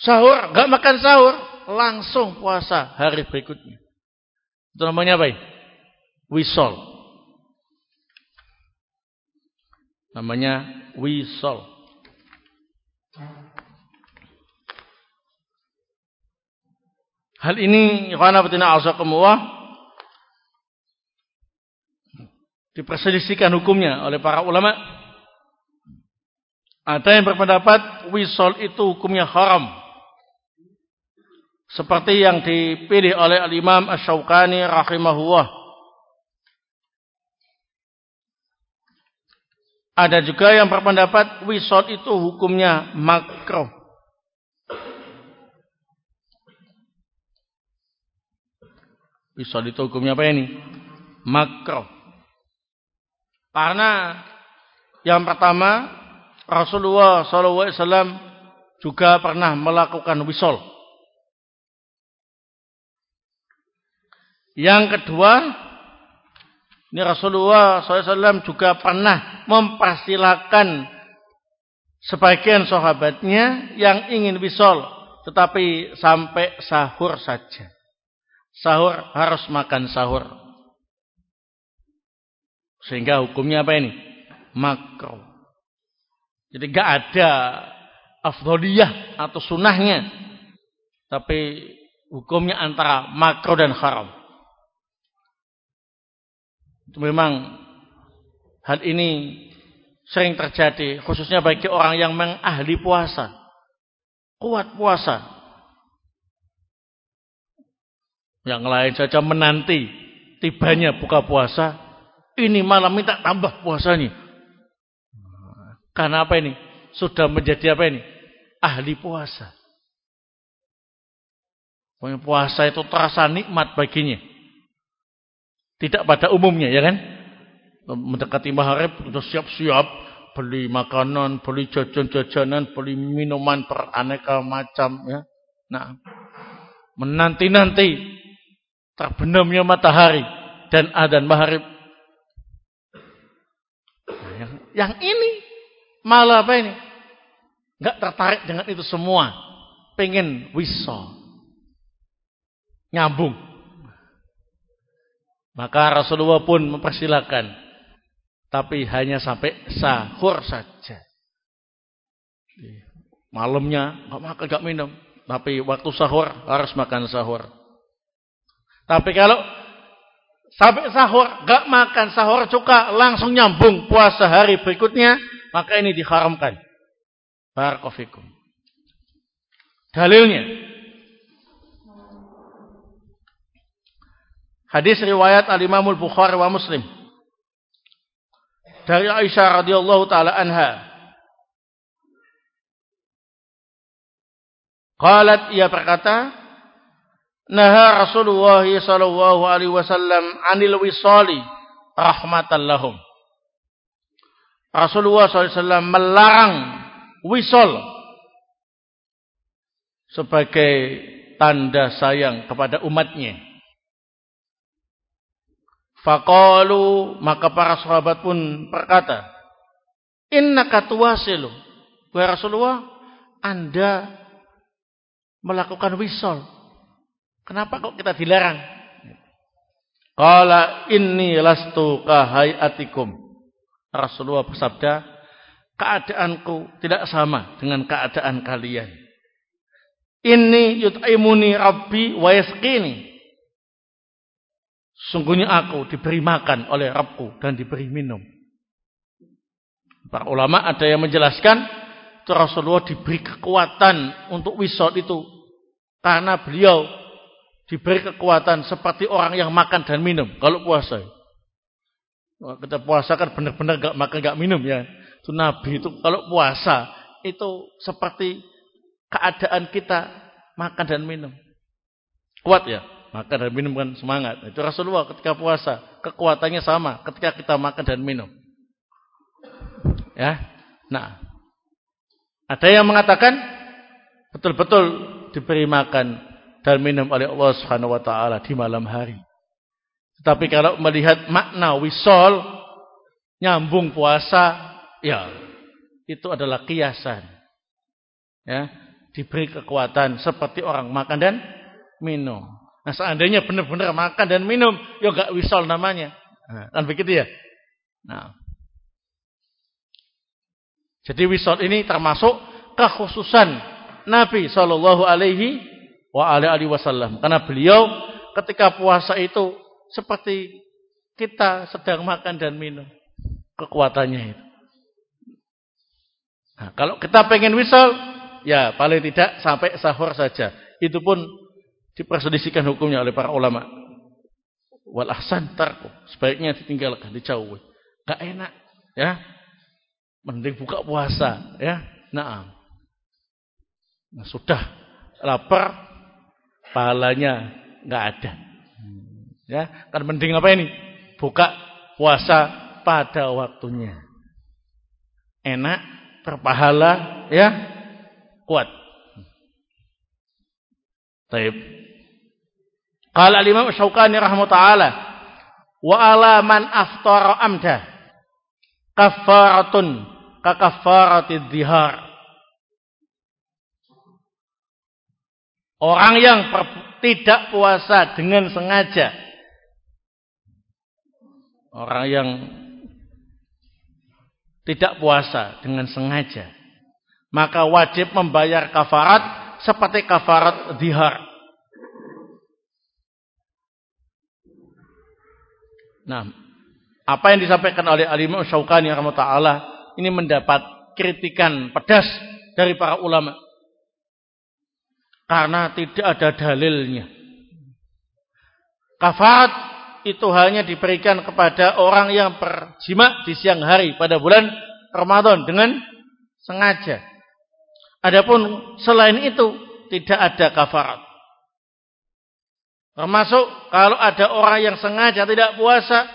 Sahur, nggak makan sahur, langsung puasa hari berikutnya. Itu namanya apa? Wisol. namanya wisol. Hal ini ikhwana betina azakumullah diperselisihkan hukumnya oleh para ulama. Ada yang berpendapat wisol itu hukumnya haram. Seperti yang dipilih oleh Al-Imam Ash-Shawqani rahimahullah. Ada juga yang berpendapat wisol itu hukumnya makro. Wisol itu hukumnya apa ini? Makro. Karena yang pertama Rasulullah SAW juga pernah melakukan wisol. Yang kedua ini Rasulullah SAW juga pernah mempersilahkan sebagian sahabatnya yang ingin wisol. Tetapi sampai sahur saja. Sahur harus makan sahur. Sehingga hukumnya apa ini? Makro. Jadi gak ada afdoliyah atau sunahnya. Tapi hukumnya antara makro dan haram. Memang hal ini sering terjadi khususnya bagi orang yang mengahli puasa. Kuat puasa. Yang lain saja menanti tibanya buka puasa, ini malam minta tambah puasanya. Karena apa ini? Sudah menjadi apa ini? Ahli puasa. Puasa itu terasa nikmat baginya. Tidak pada umumnya, ya kan? Mendekati maghrib sudah siap-siap beli makanan, beli jajan-jajanan, beli minuman beraneka macam, ya. Nah, menanti-nanti terbenamnya matahari dan adan maghrib. Nah, yang, ini malah apa ini? Enggak tertarik dengan itu semua. Pengen wisol. Nyambung. Maka Rasulullah pun mempersilahkan. Tapi hanya sampai sahur saja. Malamnya nggak makan, nggak minum. Tapi waktu sahur harus makan sahur. Tapi kalau sampai sahur nggak makan sahur juga langsung nyambung puasa hari berikutnya, maka ini diharamkan. Barakofikum. Dalilnya Hadis riwayat Al-Imam Al-Bukhari wa Muslim. Dari Aisyah radhiyallahu taala anha. Qalat ia berkata, Naha Rasulullah sallallahu alaihi wasallam 'anil wisali rahmatan lahum. Rasulullah SAW melarang wisol sebagai tanda sayang kepada umatnya. Faqalu maka para sahabat pun berkata, "Innaka tuwasilu." Wahai Rasulullah, Anda melakukan wisol. Kenapa kok kita dilarang? Qala inni lastu kahayatikum. Rasulullah bersabda, keadaanku tidak sama dengan keadaan kalian. Inni yut'imuni rabbi wa yasqini. Sungguhnya aku diberi makan oleh Rabbku dan diberi minum. Para ulama ada yang menjelaskan Rasulullah diberi kekuatan untuk wisol itu karena beliau diberi kekuatan seperti orang yang makan dan minum kalau puasa. Kita puasa kan benar-benar gak makan gak minum ya. Itu Nabi itu kalau puasa itu seperti keadaan kita makan dan minum. Kuat ya, makan dan minum kan semangat. Itu Rasulullah ketika puasa, kekuatannya sama ketika kita makan dan minum. Ya. Nah, ada yang mengatakan betul-betul diberi makan dan minum oleh Allah Subhanahu wa taala di malam hari. Tetapi kalau melihat makna wisol nyambung puasa, ya itu adalah kiasan. Ya, diberi kekuatan seperti orang makan dan minum. Nah, seandainya benar-benar makan dan minum, ya enggak wisol namanya. Nah, kan begitu ya? Nah. Jadi wisol ini termasuk kekhususan Nabi Shallallahu alaihi wa alihi wasallam. Karena beliau ketika puasa itu seperti kita sedang makan dan minum. Kekuatannya itu. Nah, kalau kita pengen wisol, Ya, paling tidak sampai sahur saja. Itu pun diperselisihkan hukumnya oleh para ulama. Wal ahsan tarku. Sebaiknya ditinggalkan, dijauhi. Gak enak, ya. Mending buka puasa, ya. Nah, nah sudah lapar, pahalanya nggak ada. Ya, kan mending apa ini? Buka puasa pada waktunya. Enak, berpahala, ya kuat. Taib. Qala al-Imam Syaukani rahimahutaala wa ala man aftara amda kafaratun ka kafaratid dhihar. Orang yang tidak puasa dengan sengaja. Orang yang tidak puasa dengan sengaja maka wajib membayar kafarat seperti kafarat dihar. Nah, apa yang disampaikan oleh Alimah Syaukani rahmatullah ini mendapat kritikan pedas dari para ulama. Karena tidak ada dalilnya. Kafarat itu hanya diberikan kepada orang yang berjima di siang hari pada bulan Ramadan dengan sengaja. Adapun selain itu tidak ada kafarat. Termasuk kalau ada orang yang sengaja tidak puasa,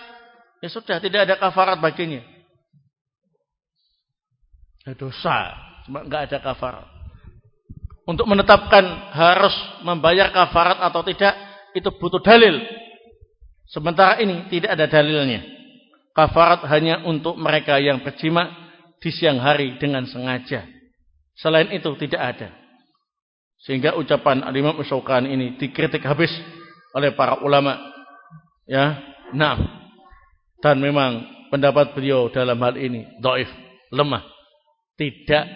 ya sudah tidak ada kafarat baginya. Ya dosa, cuma nggak ada kafarat. Untuk menetapkan harus membayar kafarat atau tidak, itu butuh dalil. Sementara ini tidak ada dalilnya. Kafarat hanya untuk mereka yang berjima di siang hari dengan sengaja. Selain itu tidak ada. Sehingga ucapan Al-Imam ini dikritik habis oleh para ulama. Ya, nah. Dan memang pendapat beliau dalam hal ini doif, lemah, tidak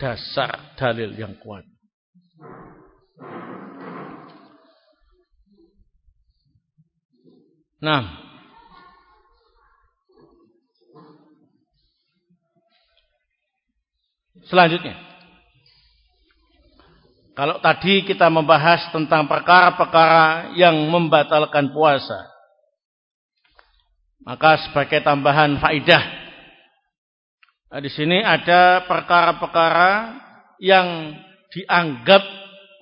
berdasar dalil yang kuat. Nah, Selanjutnya. Kalau tadi kita membahas tentang perkara-perkara yang membatalkan puasa. Maka sebagai tambahan faidah. Nah, di sini ada perkara-perkara yang dianggap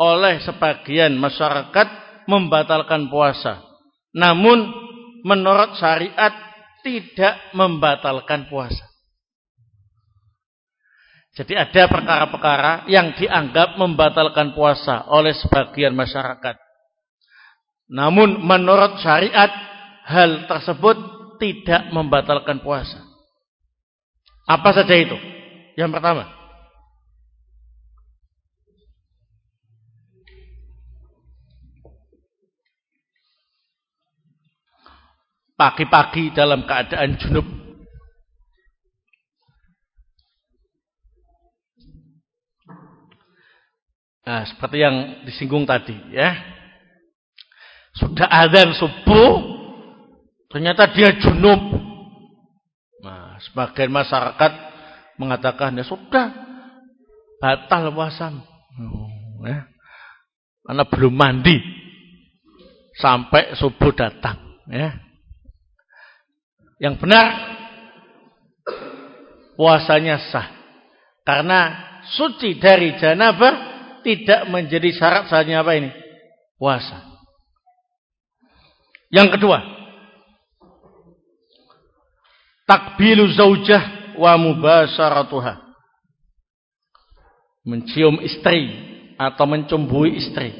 oleh sebagian masyarakat membatalkan puasa. Namun menurut syariat tidak membatalkan puasa. Jadi ada perkara-perkara yang dianggap membatalkan puasa oleh sebagian masyarakat. Namun menurut syariat hal tersebut tidak membatalkan puasa. Apa saja itu? Yang pertama. Pagi-pagi dalam keadaan junub. Nah, seperti yang disinggung tadi ya. Sudah azan subuh, ternyata dia junub. Sebagian masyarakat mengatakan ya sudah batal puasa. Oh, ya. Karena belum mandi sampai subuh datang, ya. Yang benar puasanya sah. Karena suci dari janabah tidak menjadi syarat sahnya apa ini? Puasa. Yang kedua, takbilu zaujah wa mubasharatuha. Mencium istri atau mencumbui istri.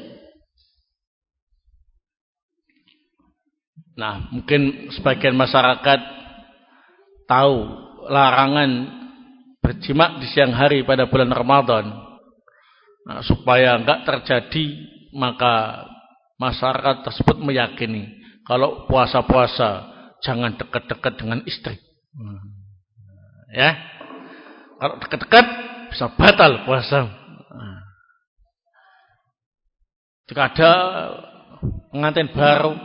Nah, mungkin sebagian masyarakat tahu larangan berjima di siang hari pada bulan Ramadan. Nah, supaya enggak terjadi maka masyarakat tersebut meyakini kalau puasa-puasa jangan dekat-dekat dengan istri. Hmm. Ya. Kalau dekat-dekat bisa batal puasa. Hmm. Jika ada pengantin baru,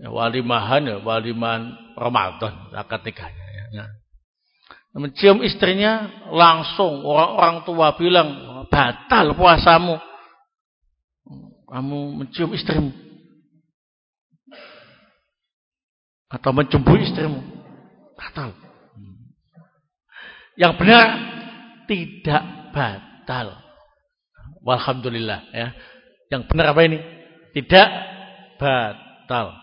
ya, walimahan ya walimahan Ramadan akad nikahnya. Ya. Mencium istrinya langsung orang-orang tua bilang batal puasamu. Kamu mencium istrimu. atau mencemburi istrimu batal. Yang benar tidak batal. Walhamdulillah ya. Yang benar apa ini? Tidak batal.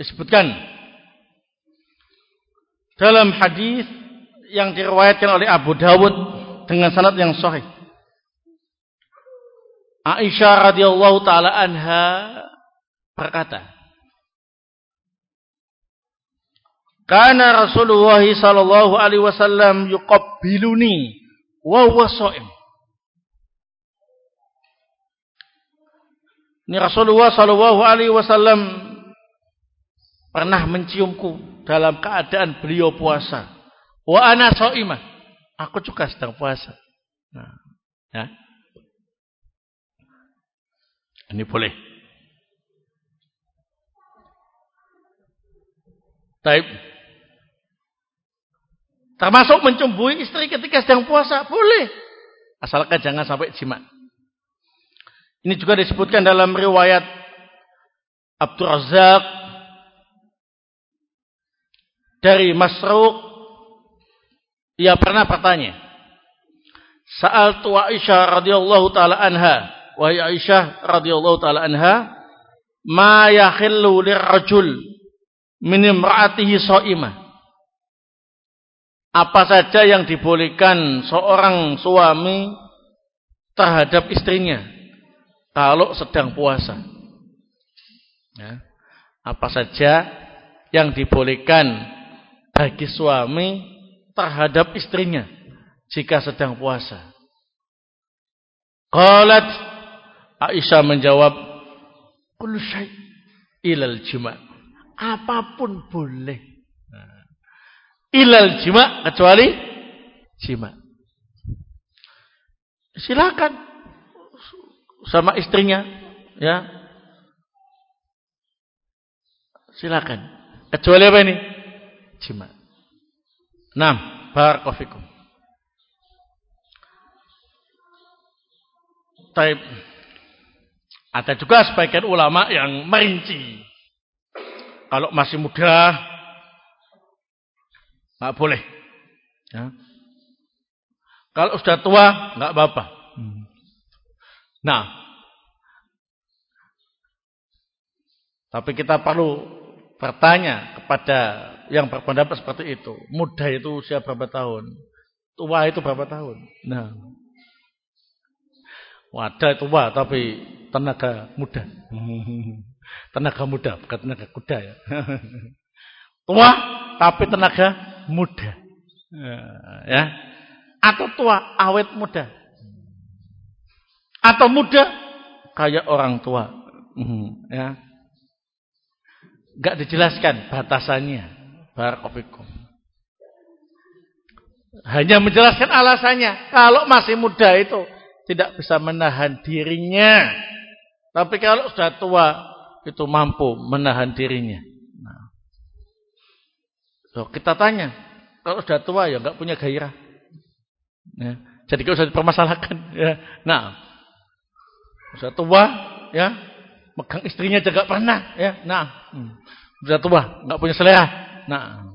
Disebutkan dalam hadis yang diriwayatkan oleh Abu Dawud dengan sanad yang sahih Aisyah radhiyallahu taala anha berkata, Karena Rasulullah sallallahu alaihi wasallam yuqabbiluni wa huwa shaim. Ini Rasulullah sallallahu alaihi wasallam pernah menciumku dalam keadaan beliau puasa. Wa ana shaimah. Aku juga sedang puasa. Nah, ya. Ini boleh. Taib. Termasuk mencumbui istri ketika sedang puasa. Boleh. Asalkan jangan sampai jima. Ini juga disebutkan dalam riwayat Abdul Razak dari Masruq ia pernah bertanya Sa'al tu Aisyah radhiyallahu taala anha wahai Aisyah radhiyallahu taala anha, ma yakhillu lirrajul min imra'atihi sha'imah. Apa saja yang dibolehkan seorang suami terhadap istrinya kalau sedang puasa. Ya. Apa saja yang dibolehkan bagi suami terhadap istrinya jika sedang puasa. Qalat Aisyah menjawab, "Kullu syai' ilal jima'." Apa pun boleh. Nah. Ilal jima' kecuali jima'. Silakan sama istrinya, ya. Silakan. Kecuali apa ini? Jima'. Nah, barakallahu Taib. Ada juga sebagian ulama yang merinci. Kalau masih muda, nggak boleh. Ya. Kalau sudah tua, nggak apa-apa. Nah, tapi kita perlu bertanya kepada yang berpendapat seperti itu. Muda itu usia berapa tahun? Tua itu berapa tahun? Nah, Wadah tua tapi tenaga muda. Tenaga muda, bukan tenaga kuda ya. Tua tapi tenaga muda. Ya. Atau tua awet muda. Atau muda kayak orang tua. Ya. Gak dijelaskan batasannya. Barakofikum. Hanya menjelaskan alasannya. Kalau masih muda itu tidak bisa menahan dirinya. Tapi kalau sudah tua itu mampu menahan dirinya. Nah. So, kita tanya, kalau sudah tua ya nggak punya gairah. Ya. Jadi kalau sudah dipermasalahkan. Ya. Nah, sudah tua, ya, megang istrinya juga pernah, ya. Nah, hmm. sudah tua, nggak punya selera. Nah,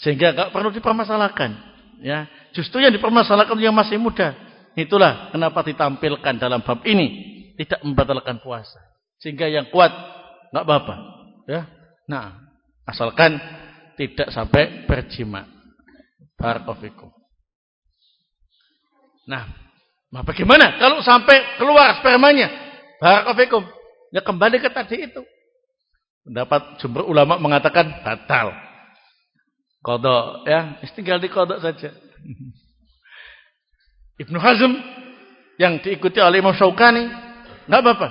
sehingga nggak perlu dipermasalahkan. Ya, justru yang dipermasalahkan yang masih muda. Itulah kenapa ditampilkan dalam bab ini tidak membatalkan puasa. Sehingga yang kuat nggak apa-apa, ya. Nah, asalkan tidak sampai berjima. Barakofikum. Nah, nah, bagaimana kalau sampai keluar spermanya? Barakofikum. Ya kembali ke tadi itu. Pendapat jumhur ulama mengatakan batal. Kodok ya, tinggal di kodok saja. Ibnu Hazm yang diikuti oleh Imam Syaukani nggak apa-apa.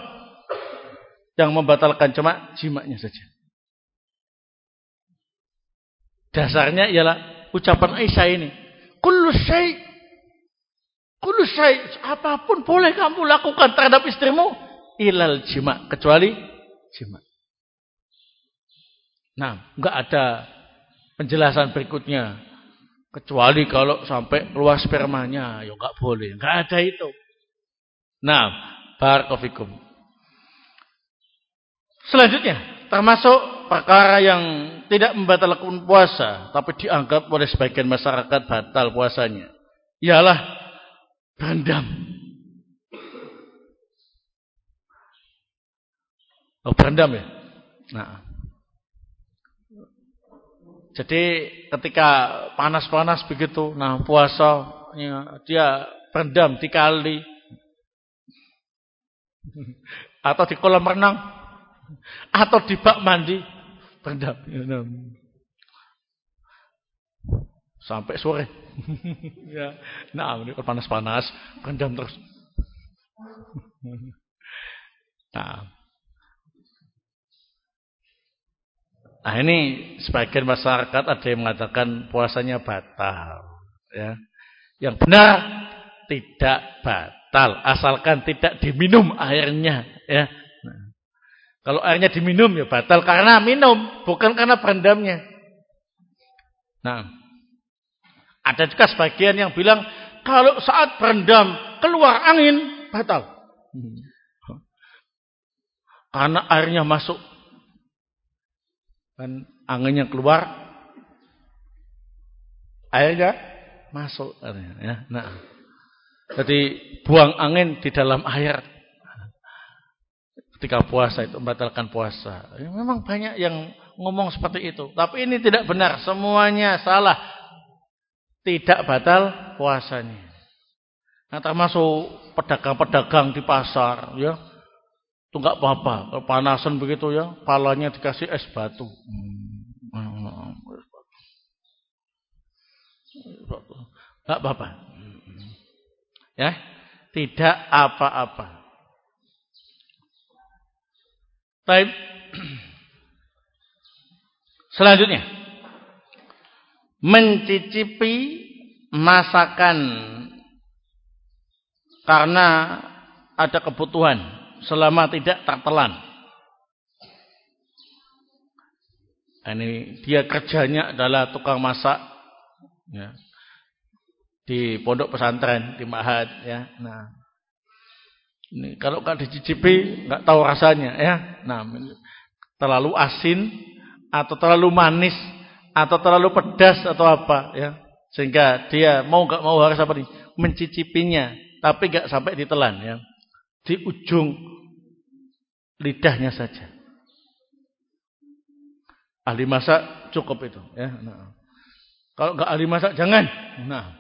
Yang membatalkan cuma jimaknya saja. Dasarnya ialah ucapan Aisyah ini. Kullu syai' Kullu syai' apa pun boleh kamu lakukan terhadap istrimu ilal jima kecuali jima. Nah, enggak ada penjelasan berikutnya Kecuali kalau sampai keluar spermanya, ya enggak boleh. Enggak ada itu. Nah, barakofikum. Selanjutnya, termasuk perkara yang tidak membatalkan puasa, tapi dianggap oleh sebagian masyarakat batal puasanya. Ialah berendam. Oh, berendam ya? Nah, jadi ketika panas-panas begitu, nah puasa ya, dia rendam di kali atau di kolam renang atau di bak mandi rendam sampai sore. ya. Nah, ini panas-panas rendam terus. nah, Nah ini sebagian masyarakat ada yang mengatakan puasanya batal. Ya. Yang benar tidak batal, asalkan tidak diminum airnya. Ya. Kalau airnya diminum ya batal karena minum, bukan karena berendamnya. Nah, ada juga sebagian yang bilang kalau saat berendam keluar angin batal. Karena airnya masuk kan anginnya keluar airnya masuk ya nah jadi buang angin di dalam air ketika puasa itu membatalkan puasa ya, memang banyak yang ngomong seperti itu tapi ini tidak benar semuanya salah tidak batal puasanya nah termasuk pedagang-pedagang di pasar ya itu enggak apa-apa. Kepanasan begitu ya, palanya dikasih es batu. Enggak apa-apa. Ya, tidak apa-apa. Baik. Selanjutnya, mencicipi masakan karena ada kebutuhan selama tidak tertelan. Ini dia kerjanya adalah tukang masak ya. di pondok pesantren di Mahat ya. Nah, ini kalau nggak dicicipi nggak tahu rasanya ya. Nah, terlalu asin atau terlalu manis atau terlalu pedas atau apa ya. Sehingga dia mau nggak mau harus apa nih mencicipinya tapi nggak sampai ditelan ya di ujung lidahnya saja. Ahli masak cukup itu ya. Nah. Kalau nggak ahli masak jangan. Nah,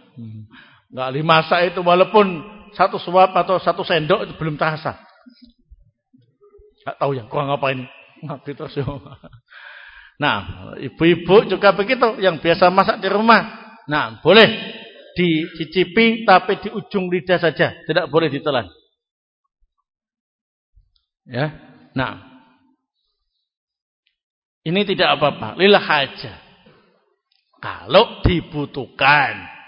nggak ahli masak itu walaupun satu suap atau satu sendok itu belum terasa. Gak tahu ya, ini. Ngapain terus ya. Nah, ibu-ibu juga begitu yang biasa masak di rumah. Nah, boleh dicicipi tapi di ujung lidah saja, tidak boleh ditelan. Ya. Nah. Ini tidak apa-apa, lillah aja. Kalau dibutuhkan.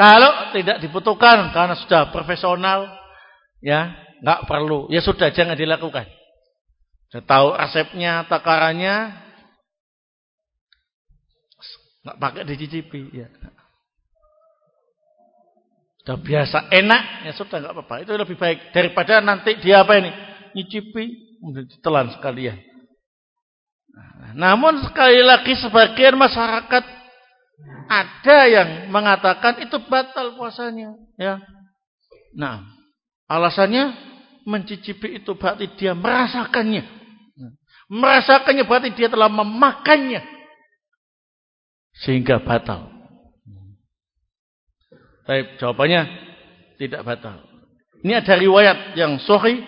Kalau tidak dibutuhkan karena sudah profesional, ya, nggak perlu. Ya sudah jangan dilakukan. Sudah tahu resepnya, takarannya, nggak pakai dicicipi, ya. Sudah biasa enak, ya sudah nggak apa-apa. Itu lebih baik daripada nanti dia apa ini? nyicipi, ditelan sekalian. Namun sekali lagi sebagian masyarakat ada yang mengatakan itu batal puasanya, ya. Nah, alasannya mencicipi itu berarti dia merasakannya. Merasakannya berarti dia telah memakannya. Sehingga batal. Tapi jawabannya tidak batal. Ini ada riwayat yang sahih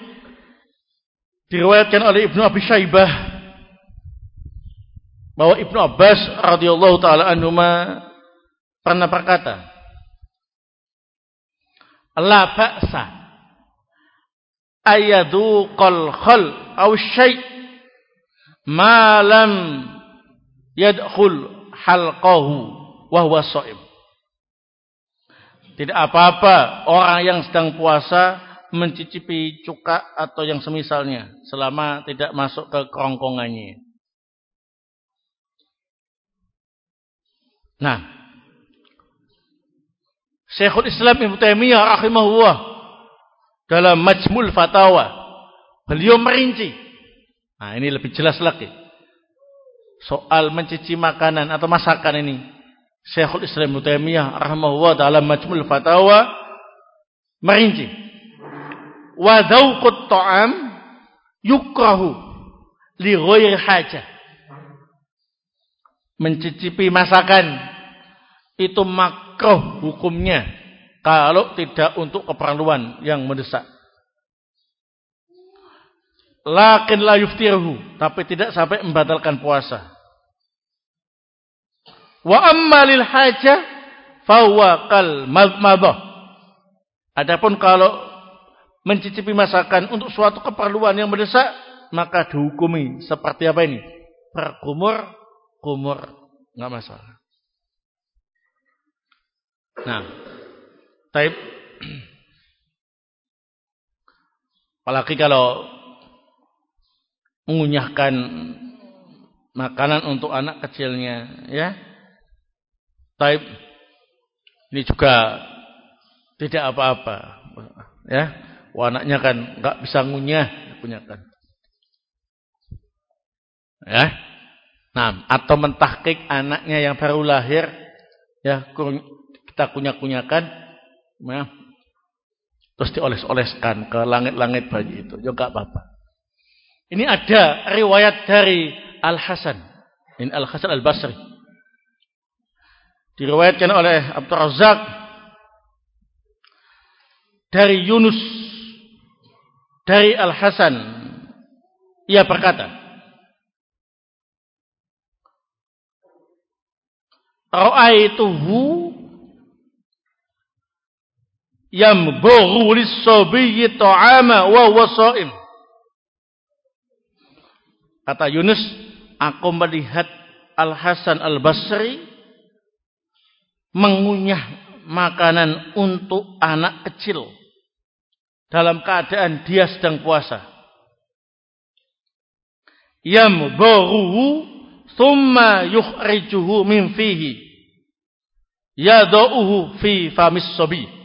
Diriwayatkan oleh Ibnu Abi Syaibah bahwa Ibnu Abbas radhiyallahu taala anhuma pernah berkata, "La ba'sa ayaduqal khal aw syai' ma lam yadkhul halqahu wa huwa shaim." Tidak apa-apa orang yang sedang puasa mencicipi cuka atau yang semisalnya selama tidak masuk ke kerongkongannya. Nah, Syekhul Islam Ibnu Taimiyah rahimahullah dalam Majmul Fatawa beliau merinci. Nah, ini lebih jelas lagi. Soal mencici makanan atau masakan ini. Syekhul Islam Ibnu Taimiyah rahimahullah dalam Majmul Fatawa merinci wa dzauqut ta'am yukrahu li ghairi hajah. Mencicipi masakan itu makruh hukumnya kalau tidak untuk keperluan yang mendesak. Lakin la yuftiruhu, tapi tidak sampai membatalkan puasa. Wa amma lil hajah huwa kal madmadah. Adapun kalau mencicipi masakan untuk suatu keperluan yang mendesak, maka dihukumi seperti apa ini? Berkumur, kumur, nggak masalah. Nah, type apalagi kalau mengunyahkan makanan untuk anak kecilnya, ya. Type ini juga tidak apa-apa, ya Wah, anaknya kan nggak bisa ngunyah, punya kan. Ya. Nah, atau mentahkik anaknya yang baru lahir, ya kita kunyah-kunyahkan, ya, terus dioles-oleskan ke langit-langit bayi itu, juga ya apa-apa. Ini ada riwayat dari Al Hasan, ini Al Hasan Al Basri, diriwayatkan oleh Abdul Razak dari Yunus dari Al Hasan ia berkata Ra'aituhu yambughu lis-sabiyyi ta'ama wa huwa sha'im Kata Yunus aku melihat Al Hasan Al Basri mengunyah makanan untuk anak kecil dalam keadaan dia sedang puasa. Yambaruhu thumma yukhrijuhu min fihi. Yadauhu fi famis sobi.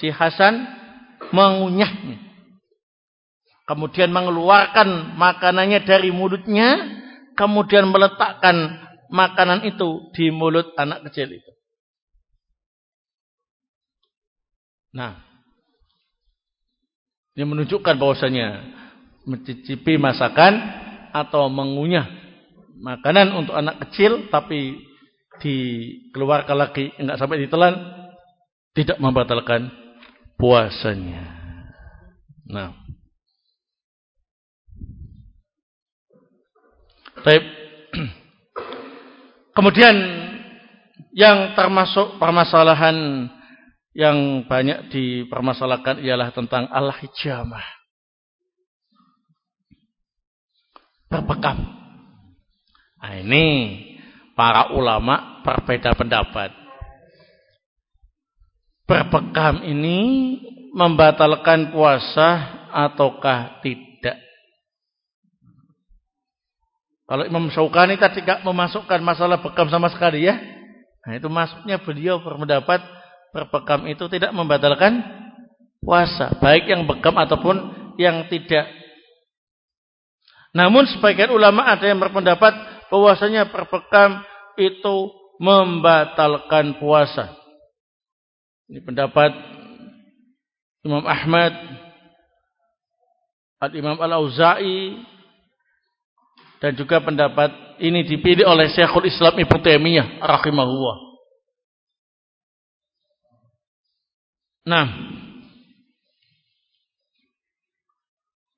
Si Hasan mengunyahnya. Kemudian mengeluarkan makanannya dari mulutnya. Kemudian meletakkan makanan itu di mulut anak kecil itu. Nah, ini menunjukkan bahwasanya mencicipi masakan atau mengunyah makanan untuk anak kecil tapi dikeluarkan lagi enggak sampai ditelan tidak membatalkan puasanya. Nah. Baik. Kemudian yang termasuk permasalahan yang banyak dipermasalahkan ialah tentang al-hijamah. Berbekam. Nah ini para ulama berbeda pendapat. Berbekam ini membatalkan puasa ataukah tidak? Kalau Imam Syaukani tadi tidak memasukkan masalah bekam sama sekali ya. Nah itu masuknya beliau berpendapat berbekam itu tidak membatalkan puasa. Baik yang bekam ataupun yang tidak. Namun sebagian ulama ada yang berpendapat bahwasanya berbekam itu membatalkan puasa. Ini pendapat Imam Ahmad, Al-Imam Al-Auza'i, dan juga pendapat ini dipilih oleh Syekhul Islam Ibnu Taimiyah rahimahullah. Nah,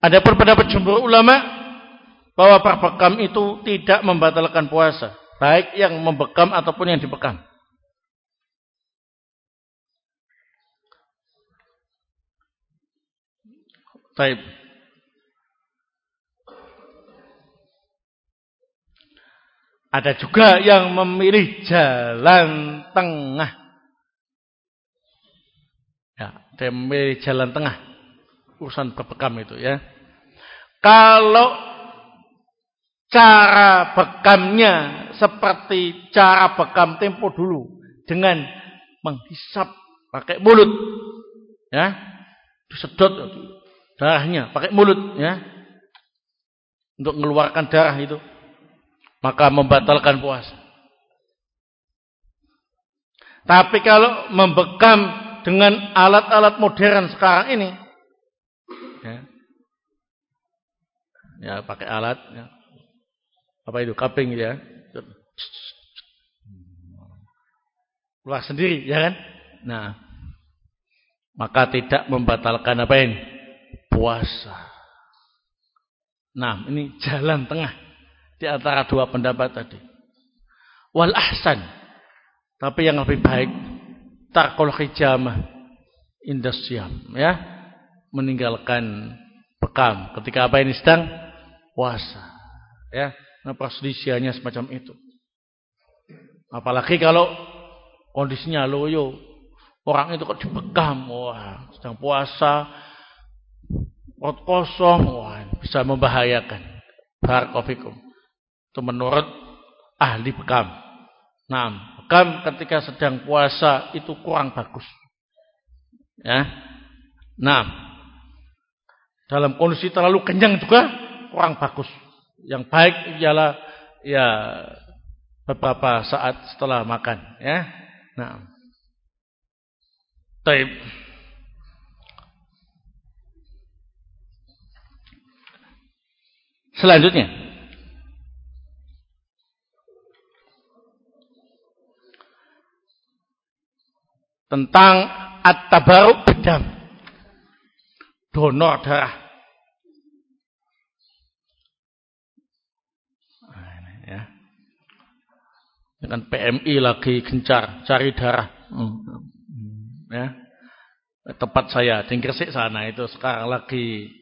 ada pendapat jumhur ulama bahwa berbekam itu tidak membatalkan puasa, baik yang membekam ataupun yang dibekam. Baik. Ada juga yang memilih jalan tengah. Ya, memilih jalan tengah. Urusan berbekam itu ya. Kalau cara bekamnya seperti cara bekam tempo dulu dengan menghisap pakai mulut ya disedot darahnya pakai mulut ya untuk mengeluarkan darah itu maka membatalkan puasa. Tapi kalau membekam dengan alat-alat modern sekarang ini, ya, ya pakai alat, ya. apa itu kaping ya, keluar sendiri, ya kan? Nah, maka tidak membatalkan apa ini puasa. Nah, ini jalan tengah di antara dua pendapat tadi. Wal ahsan. Tapi yang lebih baik tarkul hijamah indasyam ya. Meninggalkan bekam ketika apa ini sedang puasa. Ya, nah perselisihannya semacam itu. Apalagi kalau kondisinya loyo, orang itu kok dibekam, wah, sedang puasa, perut kosong, wah, bisa membahayakan. Barakofikum. Itu menurut ahli bekam. Nah, bekam ketika sedang puasa itu kurang bagus. Ya. Nah, dalam kondisi terlalu kenyang juga kurang bagus. Yang baik ialah ya beberapa saat setelah makan, ya. Nah. Taib. Selanjutnya tentang at-tabaruk bedam. Donor darah. Ya. Dengan PMI lagi gencar cari darah. Hmm. Ya. Tempat saya di Gresik sana itu sekarang lagi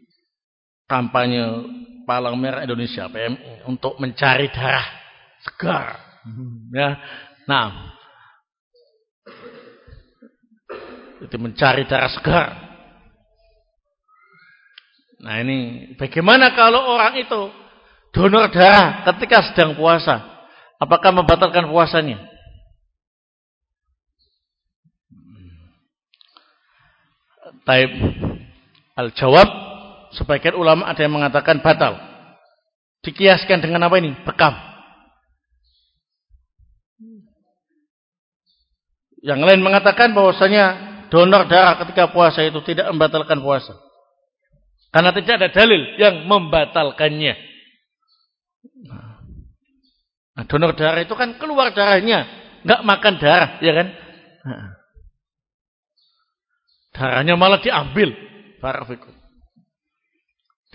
kampanye Palang Merah Indonesia PMI untuk mencari darah segar. Ya. Nah, Itu mencari darah segar. Nah ini bagaimana kalau orang itu donor darah ketika sedang puasa? Apakah membatalkan puasanya? Taib al-jawab sebagian ulama ada yang mengatakan batal. Dikiaskan dengan apa ini? Bekam. Yang lain mengatakan bahwasanya donor darah ketika puasa itu tidak membatalkan puasa. Karena tidak ada dalil yang membatalkannya. Nah, donor darah itu kan keluar darahnya, nggak makan darah, ya kan? Darahnya malah diambil. Barakallahu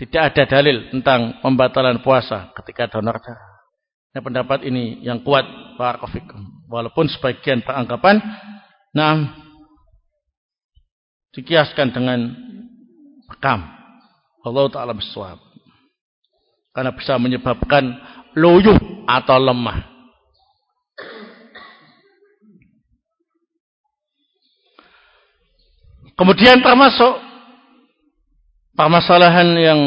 Tidak ada dalil tentang pembatalan puasa ketika donor darah. Nah, pendapat ini yang kuat barakallahu Walaupun sebagian beranggapan nah dikiaskan dengan rekam. Allah taala bisawab. Karena bisa menyebabkan loyo atau lemah. Kemudian termasuk permasalahan yang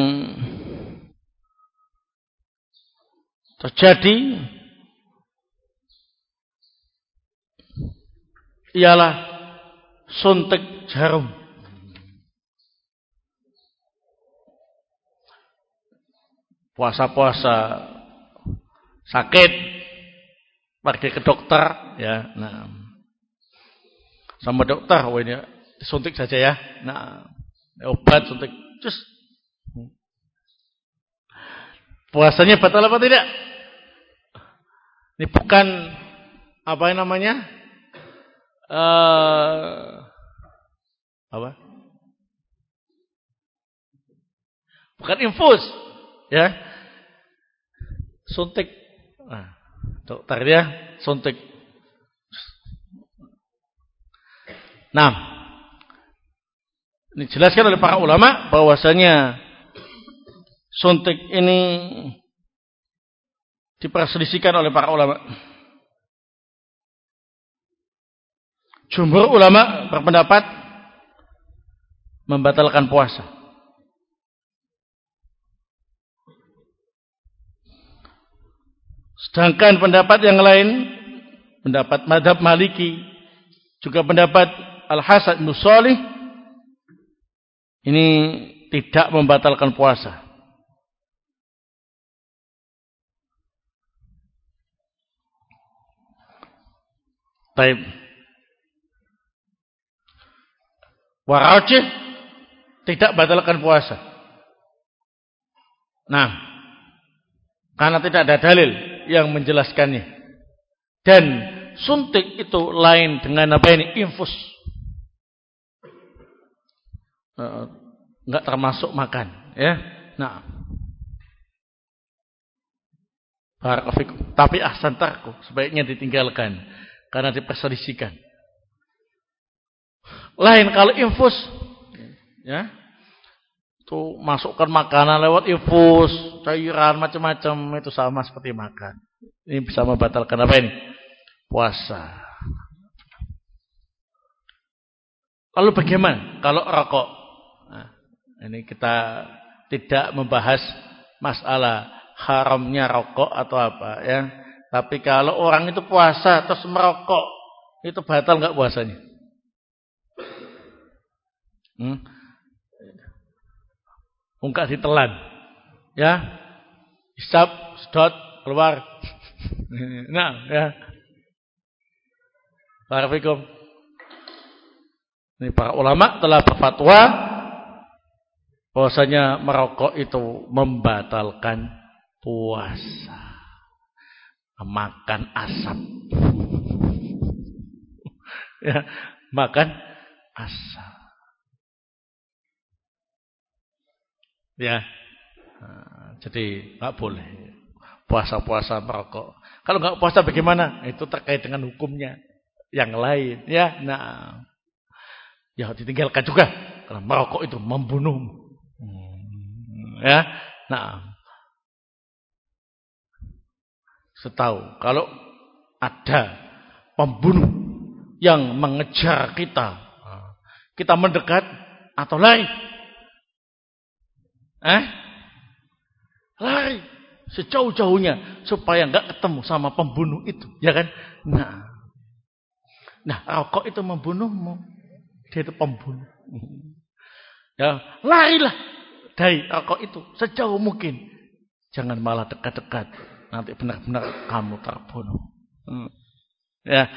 terjadi ialah suntik jarum. Puasa-puasa sakit pergi ke dokter ya nah sama dokter oh ini suntik saja ya. Nah, obat suntik. Terus puasanya batal apa tidak? Ini bukan apa yang namanya? Uh, apa? Bukan infus, ya. Suntik. Nah, dokter dia suntik. Nah, ini dijelaskan oleh para ulama bahwasanya suntik ini diperselisihkan oleh para ulama. Jumhur ulama berpendapat membatalkan puasa. Sedangkan pendapat yang lain, pendapat madhab maliki, juga pendapat Al-Hasan Nusalih, ini tidak membatalkan puasa. Taib. Warajih tidak batalkan puasa. Nah, karena tidak ada dalil yang menjelaskannya. Dan suntik itu lain dengan apa ini? Infus. Enggak termasuk makan, ya. Nah. Barakallahu Tapi ahsan tarku sebaiknya ditinggalkan karena diperselisihkan. Lain kalau infus ya. Itu masukkan makanan lewat infus, cairan macam-macam itu sama seperti makan. Ini bisa membatalkan apa ini? Puasa. Lalu bagaimana kalau rokok? Ini kita tidak membahas masalah haramnya rokok atau apa ya. Tapi kalau orang itu puasa terus merokok, itu batal nggak puasanya? Hmm? Ditelan. Ya. Isap, sedot, keluar. nah, ya. Barakallahu Ini para ulama telah berfatwa bahwasanya merokok itu membatalkan puasa. Makan asap. ya, makan asap. Ya. Jadi nggak boleh puasa-puasa merokok. Kalau nggak puasa bagaimana? Itu terkait dengan hukumnya yang lain, ya. Nah, ya ditinggalkan juga karena merokok itu membunuh. Ya. Nah. Setahu kalau ada pembunuh yang mengejar kita, kita mendekat atau lari? Eh? Lari sejauh-jauhnya supaya nggak ketemu sama pembunuh itu, ya kan? Nah. Nah, rokok itu membunuhmu. Dia itu pembunuh. Ya, larilah dari rokok itu sejauh mungkin. Jangan malah dekat-dekat. Nanti benar-benar kamu terbunuh. Hmm. Ya.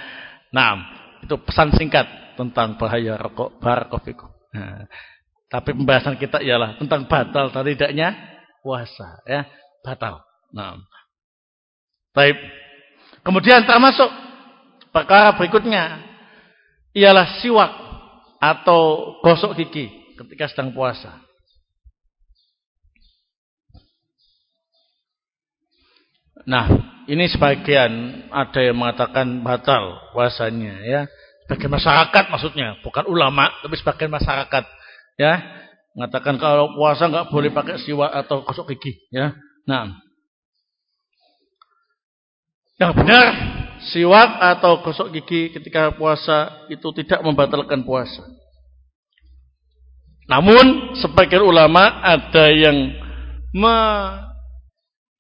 Nah, itu pesan singkat tentang bahaya rokok barakofikum. Nah, tapi pembahasan kita ialah tentang batal atau tidaknya puasa, ya. Batal. Nah. Baik. Kemudian termasuk perkara berikutnya ialah siwak atau gosok gigi ketika sedang puasa. Nah, ini sebagian ada yang mengatakan batal puasanya ya. Sebagian masyarakat maksudnya, bukan ulama, tapi sebagian masyarakat ya. Mengatakan kalau puasa nggak boleh pakai siwak atau gosok gigi ya. Nah. Yang benar siwak atau gosok gigi ketika puasa itu tidak membatalkan puasa. Namun sebagian ulama ada yang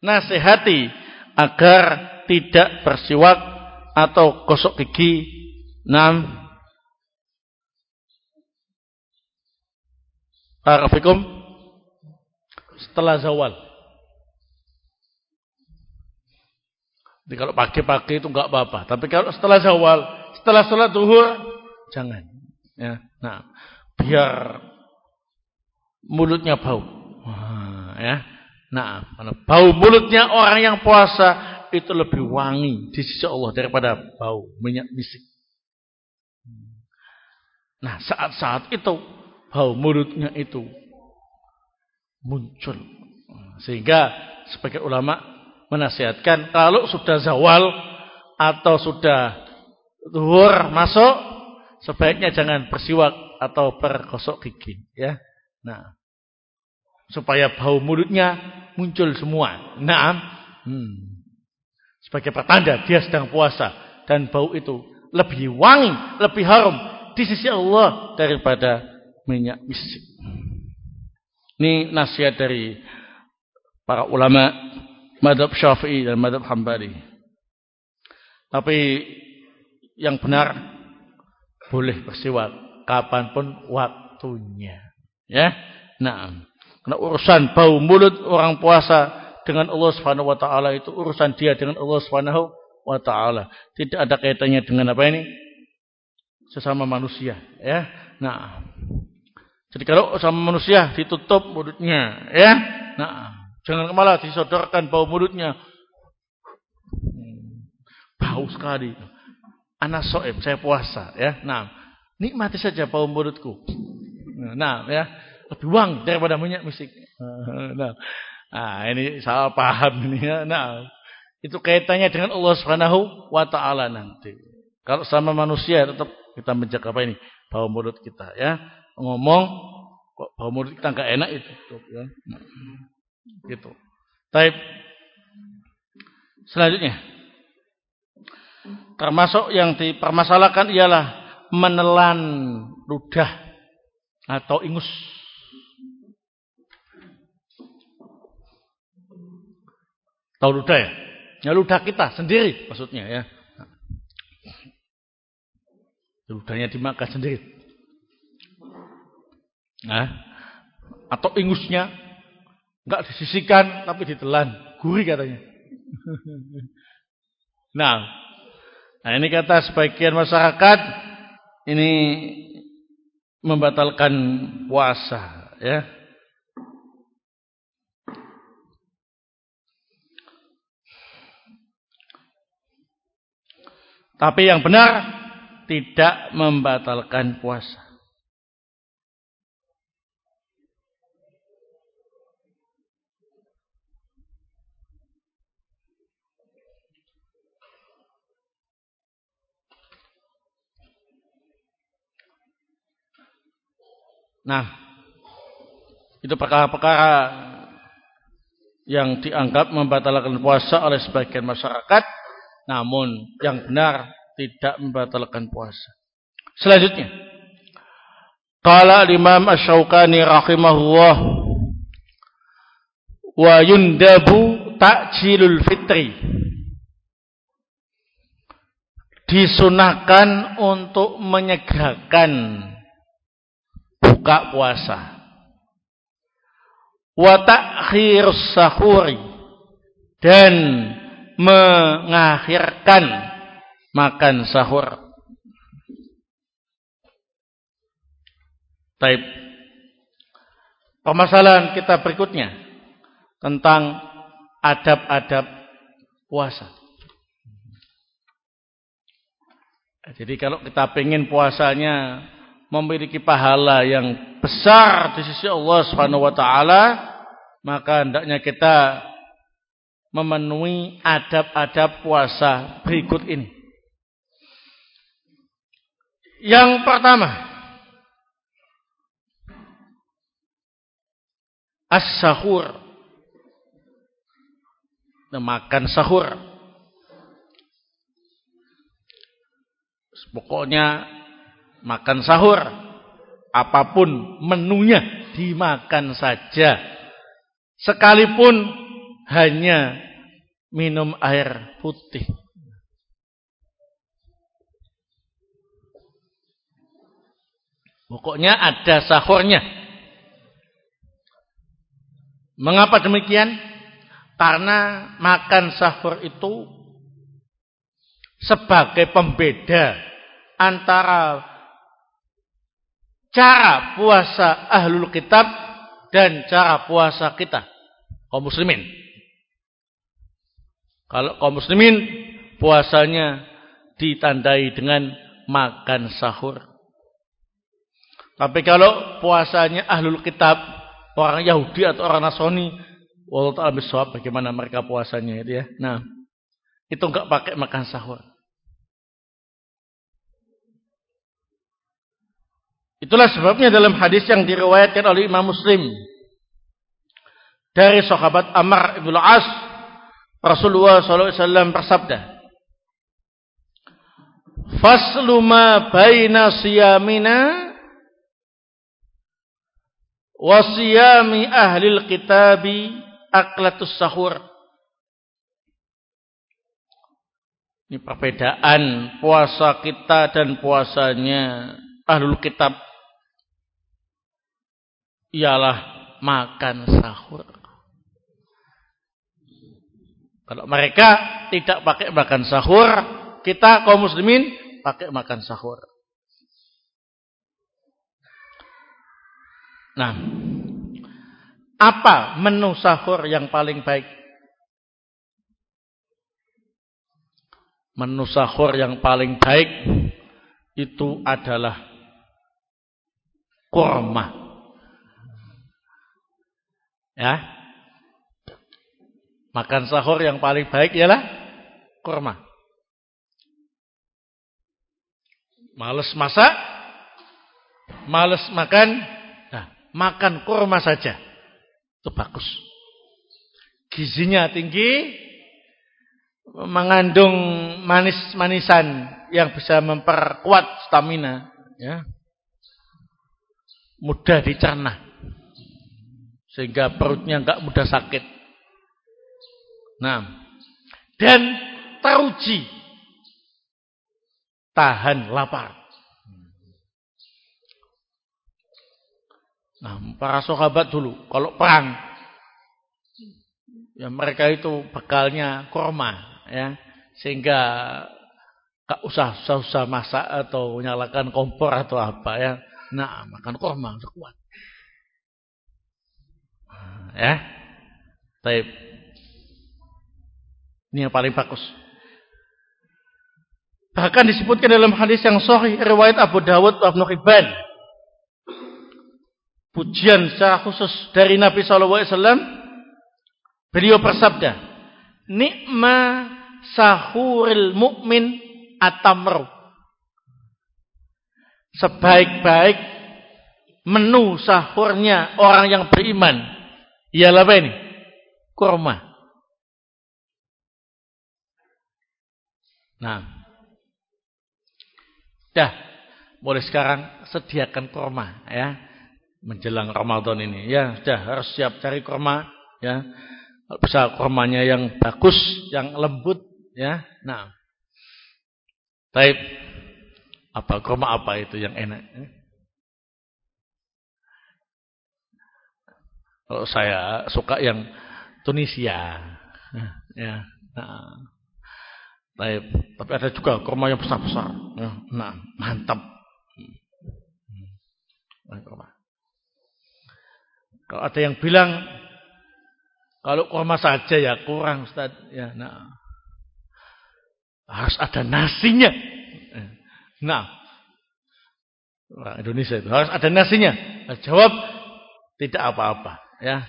menasehati agar tidak bersiwak atau gosok gigi. Nam. Barakallahu setelah zawal. Jadi kalau pagi-pagi itu enggak apa-apa, tapi kalau setelah zawal, setelah sholat zuhur jangan. Ya. Nah, biar mulutnya bau. Ya. Nah, bau mulutnya orang yang puasa itu lebih wangi di sisi Allah daripada bau minyak misik. Nah, saat-saat itu bau mulutnya itu muncul. Sehingga sebagai ulama menasihatkan kalau sudah zawal atau sudah zuhur masuk sebaiknya jangan bersiwak atau bergosok gigi ya. Nah, supaya bau mulutnya muncul semua. Naam. Hmm. Sebagai pertanda dia sedang puasa dan bau itu lebih wangi, lebih harum di sisi Allah daripada minyak misik. Ini nasihat dari para ulama madhab syafi'i dan madhab hambali. Tapi yang benar boleh bersiwak kapan pun waktunya. Ya, nah. Karena urusan bau mulut orang puasa dengan Allah Subhanahu wa taala itu urusan dia dengan Allah Subhanahu wa taala. Tidak ada kaitannya dengan apa ini? Sesama manusia, ya. Nah. Jadi kalau sama manusia ditutup mulutnya, ya. Nah, jangan malah disodorkan bau mulutnya. Bau sekali. Anak soeb, saya puasa, ya. Nah, nikmati saja bau mulutku. Nah, ya lebih uang daripada minyak misik. Nah, nah ini salah paham ini ya. Nah, itu kaitannya dengan Allah Subhanahu wa taala nanti. Kalau sama manusia tetap kita menjaga apa ini? Bau mulut kita ya. Ngomong kok bau mulut kita enggak enak itu ya. Nah, gitu. Taib. Selanjutnya termasuk yang dipermasalahkan ialah menelan ludah atau ingus Tahu ludah ya? Ya ludah kita sendiri maksudnya ya. Ludahnya dimakan sendiri. Nah, atau ingusnya enggak disisikan tapi ditelan, gurih katanya. nah, nah ini kata sebagian masyarakat ini membatalkan puasa ya. Tapi yang benar tidak membatalkan puasa. Nah, itu perkara-perkara yang dianggap membatalkan puasa oleh sebagian masyarakat namun yang benar tidak membatalkan puasa. Selanjutnya. Qala Imam Asy-Syaukani rahimahullah wa yundabu ta'jilul fitri. Disunahkan untuk menyegerakan buka puasa. Wa ta'khirus sahuri dan mengakhirkan makan sahur. Taib. Permasalahan kita berikutnya tentang adab-adab puasa. Jadi kalau kita pengen puasanya memiliki pahala yang besar di sisi Allah Subhanahu wa taala, maka hendaknya kita memenuhi adab-adab puasa berikut ini. Yang pertama, as-sahur. Makan sahur. Pokoknya makan sahur. Apa pun menunya dimakan saja. Sekalipun hanya minum air putih. Pokoknya ada sahurnya. Mengapa demikian? Karena makan sahur itu sebagai pembeda antara cara puasa ahlul kitab dan cara puasa kita kaum muslimin. Kalau kaum muslimin puasanya ditandai dengan makan sahur. Tapi kalau puasanya ahlul kitab, orang Yahudi atau orang Nasrani, wallahu ta'ala bagaimana mereka puasanya itu ya. Nah, itu enggak pakai makan sahur. Itulah sebabnya dalam hadis yang diriwayatkan oleh Imam Muslim dari sahabat Amr ibn As Rasulullah SAW bersabda Faslu ma baina siyamina wasiyami ahlil kitabi aklatus sahur. Ini perbedaan puasa kita dan puasanya ahlul kitab. Ialah makan sahur. Kalau mereka tidak pakai makan sahur, kita kaum muslimin pakai makan sahur. Nah, apa menu sahur yang paling baik? Menu sahur yang paling baik itu adalah kurma. Ya. Makan sahur yang paling baik ialah kurma. Males masak, males makan, makan kurma saja. Itu bagus. Gizinya tinggi, mengandung manis-manisan yang bisa memperkuat stamina, ya. Mudah dicerna. Sehingga perutnya enggak mudah sakit. Nah, dan teruji tahan lapar. Nah, para sahabat dulu, kalau perang, ya mereka itu bekalnya korma, ya, sehingga gak usah usah masak atau nyalakan kompor atau apa ya. Nah, makan korma udah kuat. Ya. Tapi ini yang paling bagus. Bahkan disebutkan dalam hadis yang sahih riwayat Abu Dawud Ibnu Hibban pujian secara khusus dari Nabi SAW, beliau bersabda, Nikma sahuril mukmin atamru. Sebaik-baik menu sahurnya orang yang beriman ialah apa ini? Kurma. Nah. Dah, boleh sekarang sediakan kurma ya menjelang Ramadan ini. Ya, sudah harus siap cari kurma ya. Bisa kurmanya yang bagus, yang lembut ya. Nah. Baik. Apa kurma apa itu yang enak? Eh? Kalau saya suka yang Tunisia. Ya. Nah. Baik. Tapi ada juga kurma yang besar-besar. Ya. Nah, mantap. Nah, kurma. Kalau ada yang bilang kalau kurma saja ya kurang Ustaz. Ya, nah. Harus ada nasinya. Nah. Orang Indonesia itu harus ada nasinya. Jawab tidak apa-apa, ya.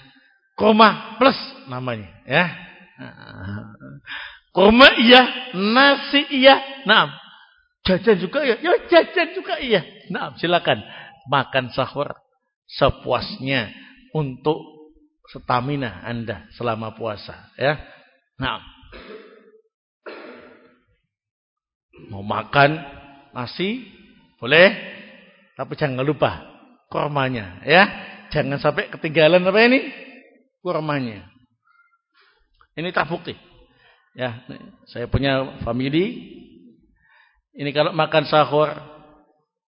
Kurma plus namanya, ya. Kurma iya, nasi iya. Nah, jajan juga iya. Ya jajan juga iya. Nah, silakan makan sahur sepuasnya untuk stamina Anda selama puasa, ya. Nah, mau makan nasi boleh, tapi jangan lupa kurmanya, ya. Jangan sampai ketinggalan apa ini? Kurmanya. Ini terbukti. Ya, saya punya family. Ini kalau makan sahur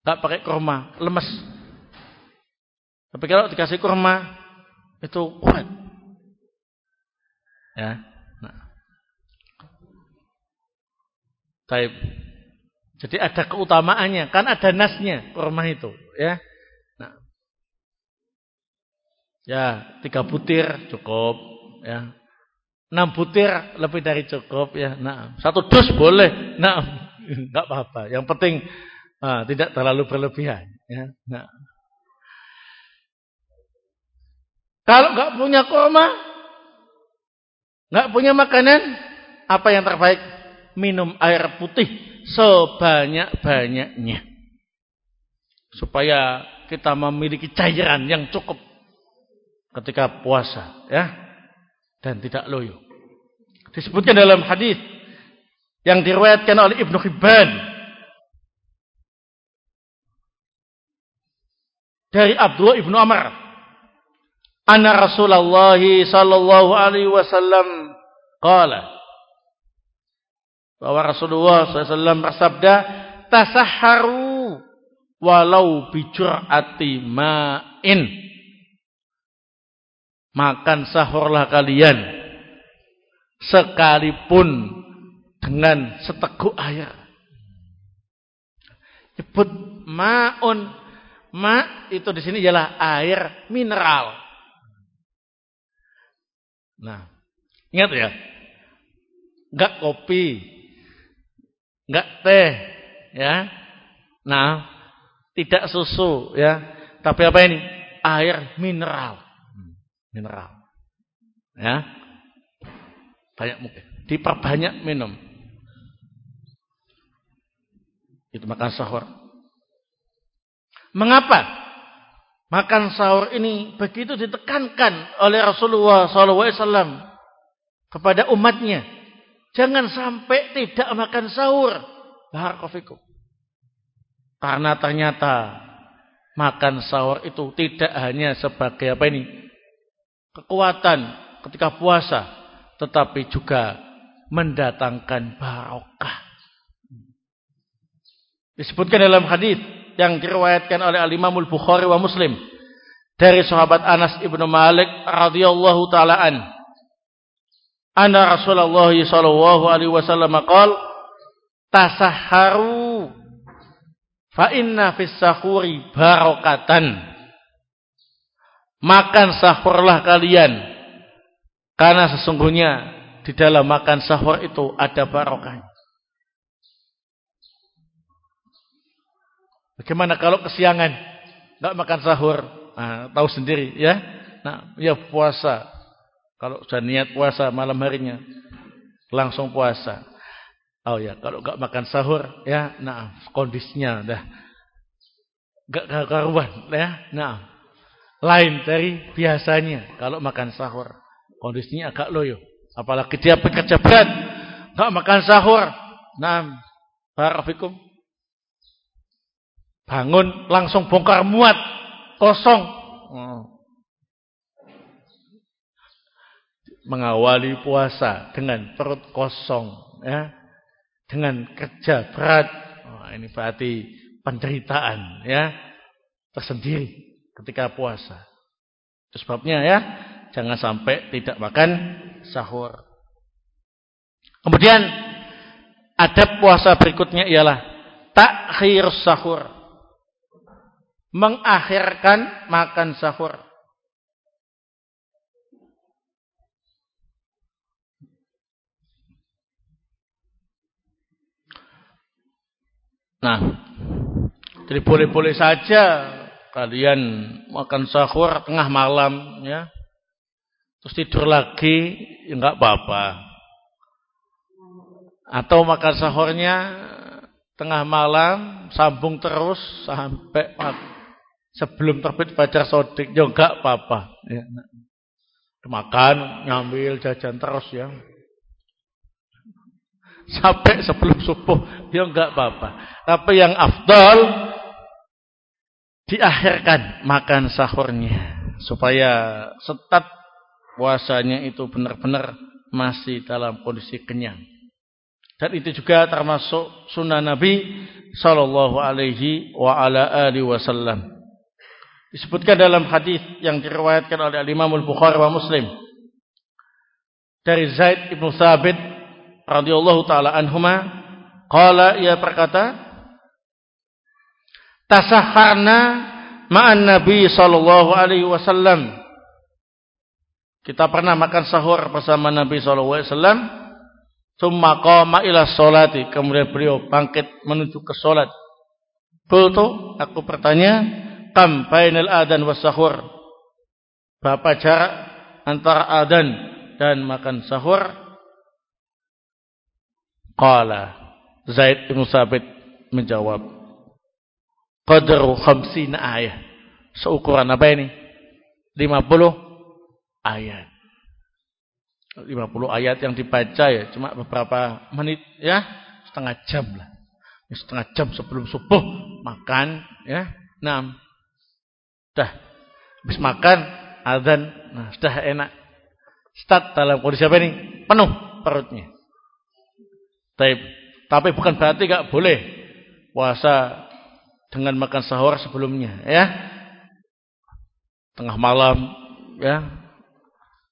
tak pakai kurma, lemes. Tapi kalau dikasih kurma itu kuat. Ya. Nah. Taib. Jadi ada keutamaannya, kan ada nasnya kurma itu, ya. Nah. Ya, tiga butir cukup, ya. 6 butir lebih dari cukup ya. Nah, satu dus boleh. Nah, enggak apa-apa. Yang penting ah, tidak terlalu berlebihan ya. Nah. Kalau enggak punya koma, enggak punya makanan, apa yang terbaik? Minum air putih sebanyak-banyaknya. Supaya kita memiliki cairan yang cukup ketika puasa ya dan tidak loyo. Disebutkan dalam hadis yang diriwayatkan oleh Ibnu Hibban. Dari Abdullah Ibnu Amr. Anna Rasulullah sallallahu alaihi wasallam qala. Bahwa Rasulullah SAW bersabda tasahharu walau bijur'ati ma'in Makan sahurlah kalian sekalipun dengan seteguk air. Nyebut maun. Ma itu di sini ialah air mineral. Nah, ingat ya. Enggak kopi. Enggak teh, ya. Nah, tidak susu, ya. Tapi apa ini? Air mineral mineral. Ya. Banyak mungkin. Diperbanyak minum. Itu makan sahur. Mengapa makan sahur ini begitu ditekankan oleh Rasulullah SAW kepada umatnya? Jangan sampai tidak makan sahur. Barakofikum. Karena ternyata makan sahur itu tidak hanya sebagai apa ini? Kekuatan ketika puasa, tetapi juga mendatangkan barokah. Disebutkan dalam hadis yang diriwayatkan oleh Al Imam Bukhari wa Muslim dari sahabat Anas ibnu Malik radhiyallahu taala an. Anna Rasulullah sallallahu alaihi wasallam qaal tasahharu fa inna fis sahuri barakatan Makan sahurlah kalian. Karena sesungguhnya di dalam makan sahur itu ada barokah. Bagaimana kalau kesiangan enggak makan sahur? Nah, tahu sendiri ya. Nah, ya puasa. Kalau sudah niat puasa malam harinya langsung puasa. Oh ya, kalau enggak makan sahur ya, nah kondisinya udah enggak karuan ya. Nah, lain dari biasanya kalau makan sahur. Kondisinya agak loyo. Apalagi dia bekerja berat, enggak makan sahur. Nah, barafikum. Bangun langsung bongkar muat, kosong. Hmm. Mengawali puasa dengan perut kosong, ya. Dengan kerja berat. Oh, ini berarti penderitaan, ya. Tersendiri ketika puasa. Itu sebabnya ya, jangan sampai tidak makan sahur. Kemudian adab puasa berikutnya ialah takhir sahur. Mengakhirkan makan sahur. Nah, Jadi boleh-boleh saja kalian makan sahur tengah malam ya. Terus tidur lagi ya enggak apa-apa. Atau makan sahurnya tengah malam sambung terus sampai sebelum terbit fajar sodik ya enggak apa-apa ya. Makan, ngambil jajan terus ya. Sampai sebelum subuh ya enggak apa-apa. Tapi yang afdal diakhirkan makan sahurnya supaya setat puasanya itu benar-benar masih dalam kondisi kenyang. Dan itu juga termasuk sunnah Nabi sallallahu alaihi wa ala alihi wasallam. Disebutkan dalam hadis yang diriwayatkan oleh Imam Al-Bukhari wa Muslim dari Zaid bin Thabit radhiyallahu taala anhuma qala ia berkata tasahharna ma'an Nabi sallallahu alaihi wasallam. Kita pernah makan sahur bersama Nabi sallallahu alaihi wasallam. Thumma qama ila sholati. Kemudian beliau bangkit menuju ke salat Qultu aku bertanya kam bainal adan was sahur. Berapa jarak antara adan dan makan sahur? Qala. Zaid bin Sabit menjawab Qadru khamsina ayat Seukuran apa ini? 50 ayat 50 ayat yang dibaca ya Cuma beberapa menit ya Setengah jam lah Setengah jam sebelum subuh Makan ya Nah Sudah. Habis makan, azan, nah sudah enak. Start dalam kondisi apa ini? Penuh perutnya. Tapi, tapi bukan berarti gak boleh puasa dengan makan sahur sebelumnya, ya. Tengah malam, ya.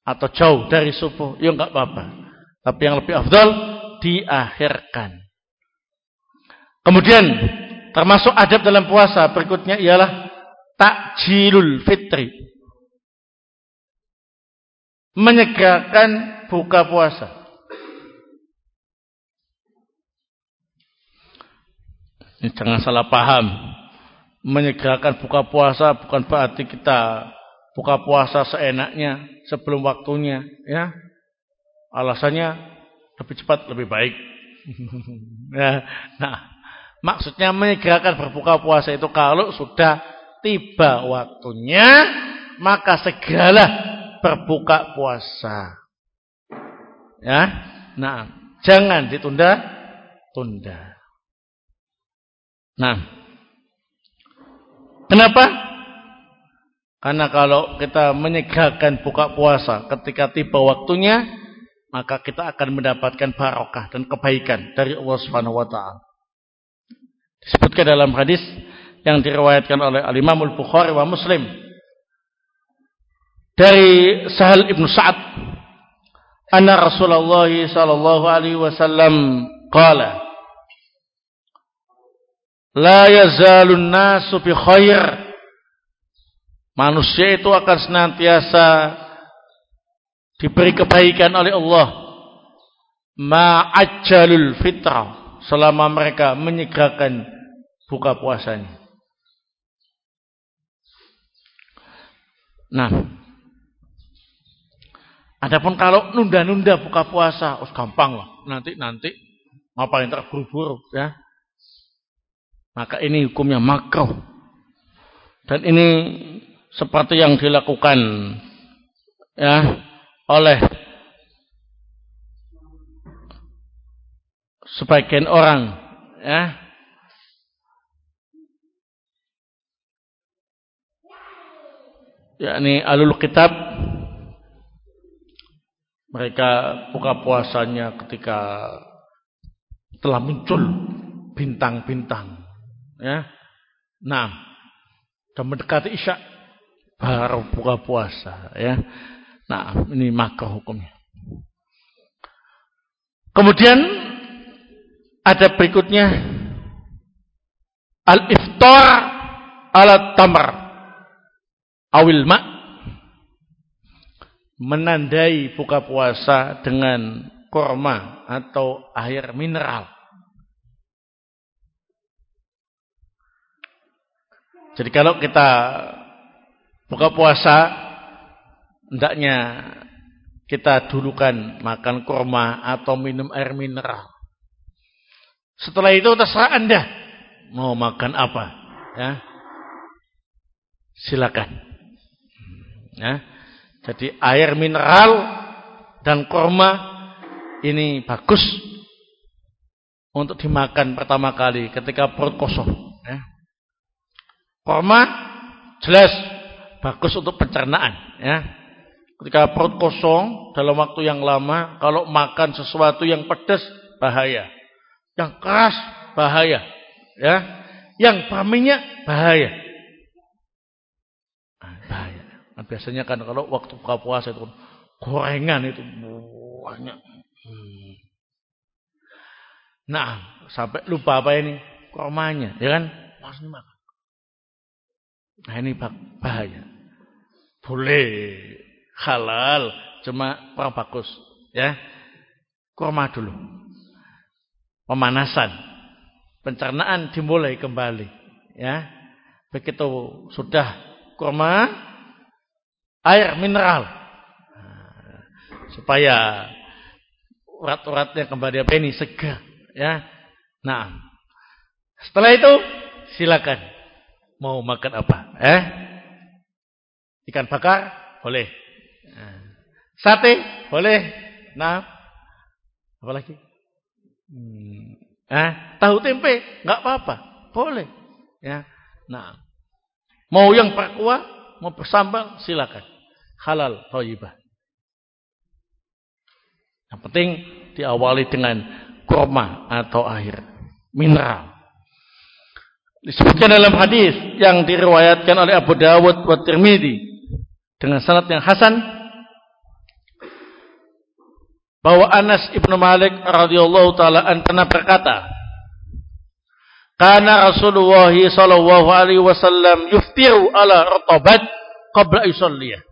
Atau jauh dari subuh, ya enggak apa-apa. Tapi yang lebih afdal diakhirkan. Kemudian termasuk adab dalam puasa berikutnya ialah takjilul fitri. Menyegerakan buka puasa. Ini jangan salah paham. Menyegerakan buka puasa bukan berarti kita buka puasa seenaknya sebelum waktunya, ya. Alasannya lebih cepat lebih baik. ya. Nah, maksudnya menyegerakan berbuka puasa itu kalau sudah tiba waktunya maka segeralah berbuka puasa. Ya. Nah, jangan ditunda-tunda. Nah. Kenapa? Karena kalau kita menyegerakan buka puasa ketika tiba waktunya, maka kita akan mendapatkan barokah dan kebaikan dari Allah Subhanahu wa taala. Disebutkan dalam hadis yang diriwayatkan oleh Al-Imam Al-Bukhari wa Muslim dari Sahal Ibn Sa'ad anna Rasulullah sallallahu alaihi wasallam qala la yazalun nasu bi khair. Manusia itu akan senantiasa diberi kebaikan oleh Allah. Ma'ajjalul fitrah selama mereka menyegerakan buka puasanya. Nah, adapun kalau nunda-nunda buka puasa, oh gampang lah. Nanti nanti. Ngapain terburu-buru ya. Maka ini hukumnya makruh. Dan ini seperti yang dilakukan ya oleh sebagian orang ya yakni alul kitab mereka buka puasanya ketika telah muncul bintang-bintang ya. Nah dan mendekati isya baru buka puasa ya. Nah ini maka hukumnya. Kemudian ada berikutnya. Al-iftar ala tamar awil ma menandai buka puasa dengan korma atau air mineral. Jadi kalau kita buka puasa, hendaknya kita dulukan makan kurma atau minum air mineral. Setelah itu terserah Anda mau makan apa, ya. Silakan. Ya. Jadi air mineral dan kurma ini bagus untuk dimakan pertama kali ketika perut kosong. Kurma jelas bagus untuk pencernaan. Ya. Ketika perut kosong dalam waktu yang lama, kalau makan sesuatu yang pedas bahaya. Yang keras bahaya, ya. Yang berminyak bahaya. Nah, bahaya. Nah, biasanya kan kalau waktu buka puasa itu gorengan itu banyak. Hmm. Nah, sampai lupa apa ini? Kormanya, ya kan? Masih makan. Nah, ini bahaya. Boleh halal, cuma kurang bagus, ya. Kurma dulu pemanasan. Pencernaan dimulai kembali. Ya. Begitu sudah kurma, air mineral. Nah, supaya urat-uratnya kembali apa ini segar. Ya. Nah, setelah itu silakan mau makan apa. Eh? Ikan bakar boleh. Nah, sate boleh. Nah, apa lagi? Hmm. Eh, tahu tempe nggak apa-apa, boleh. Ya. Nah, mau yang berkuah, mau bersambal, silakan. Halal, thayyibah. Yang penting diawali dengan kurma atau air mineral. Disebutkan dalam hadis yang diriwayatkan oleh Abu Dawud wa Tirmidzi dengan sanad yang hasan bahwa Anas ibnu Malik radhiyallahu taala pernah berkata, "Kana Rasulullah sallallahu alaihi wasallam yuftiru ala ratabat qabla isalliyah."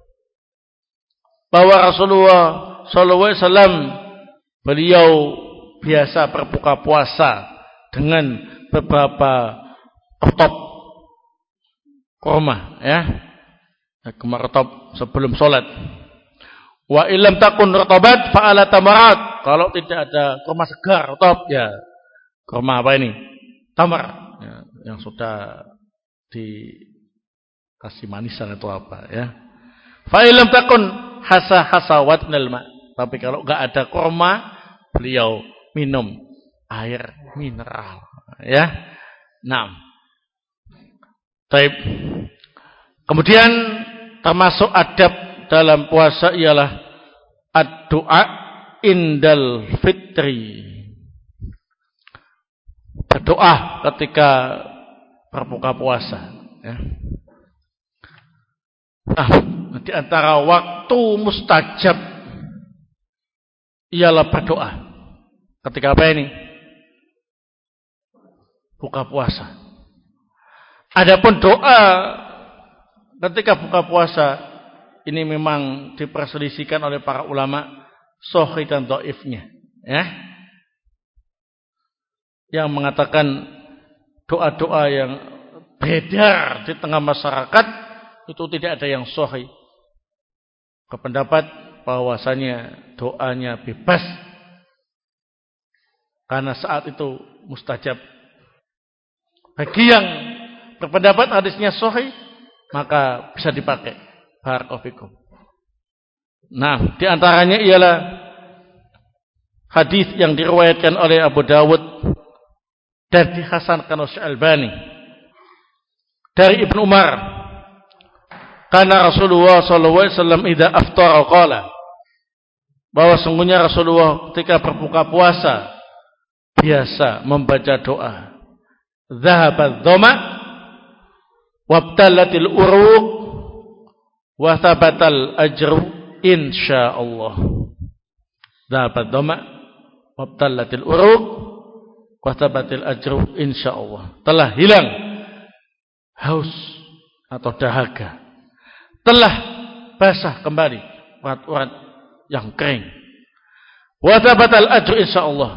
Bahwa Rasulullah sallallahu alaihi wasallam beliau biasa berbuka puasa dengan beberapa rotop kurma ya. Kurma rotop sebelum sholat. Wa ilam takun rotobat fa'ala tamarat. Kalau tidak ada kurma segar, rotop ya kurma apa ini? Tamar ya, yang sudah dikasih manisan atau apa ya. Fa ilam takun hasa hasawat minal ma. Tapi kalau enggak ada kurma, beliau minum air mineral ya. Nah. Taib. Kemudian termasuk adab dalam puasa ialah ad-doa indal fitri. Berdoa ketika berbuka puasa. Ya. Nah, di antara waktu mustajab ialah berdoa. Ketika apa ini? Buka puasa. Adapun doa ketika buka puasa ini memang diperselisihkan oleh para ulama sohi dan doifnya. Ya. Yang mengatakan doa-doa yang beredar di tengah masyarakat itu tidak ada yang sohi. Kependapat bahwasanya doanya bebas karena saat itu mustajab. Bagi yang berpendapat hadisnya sohi maka bisa dipakai. Barakallahu Nah, di antaranya ialah hadis yang diriwayatkan oleh Abu Dawud dan dihasankan oleh Al-Albani. Dari Ibnu Umar karena Rasulullah sallallahu alaihi wasallam idza aftara qala. Bahwa sungguhnya Rasulullah ketika berbuka puasa biasa membaca doa. Zahabat dhama wabtalatil uruq wa thabatal ajru insyaallah. Dapat doma wabtallatil uruq wa thabatil ajru insyaallah. Telah hilang haus atau dahaga. Telah basah kembali urat-urat yang kering. Wa thabatal ajru insyaallah.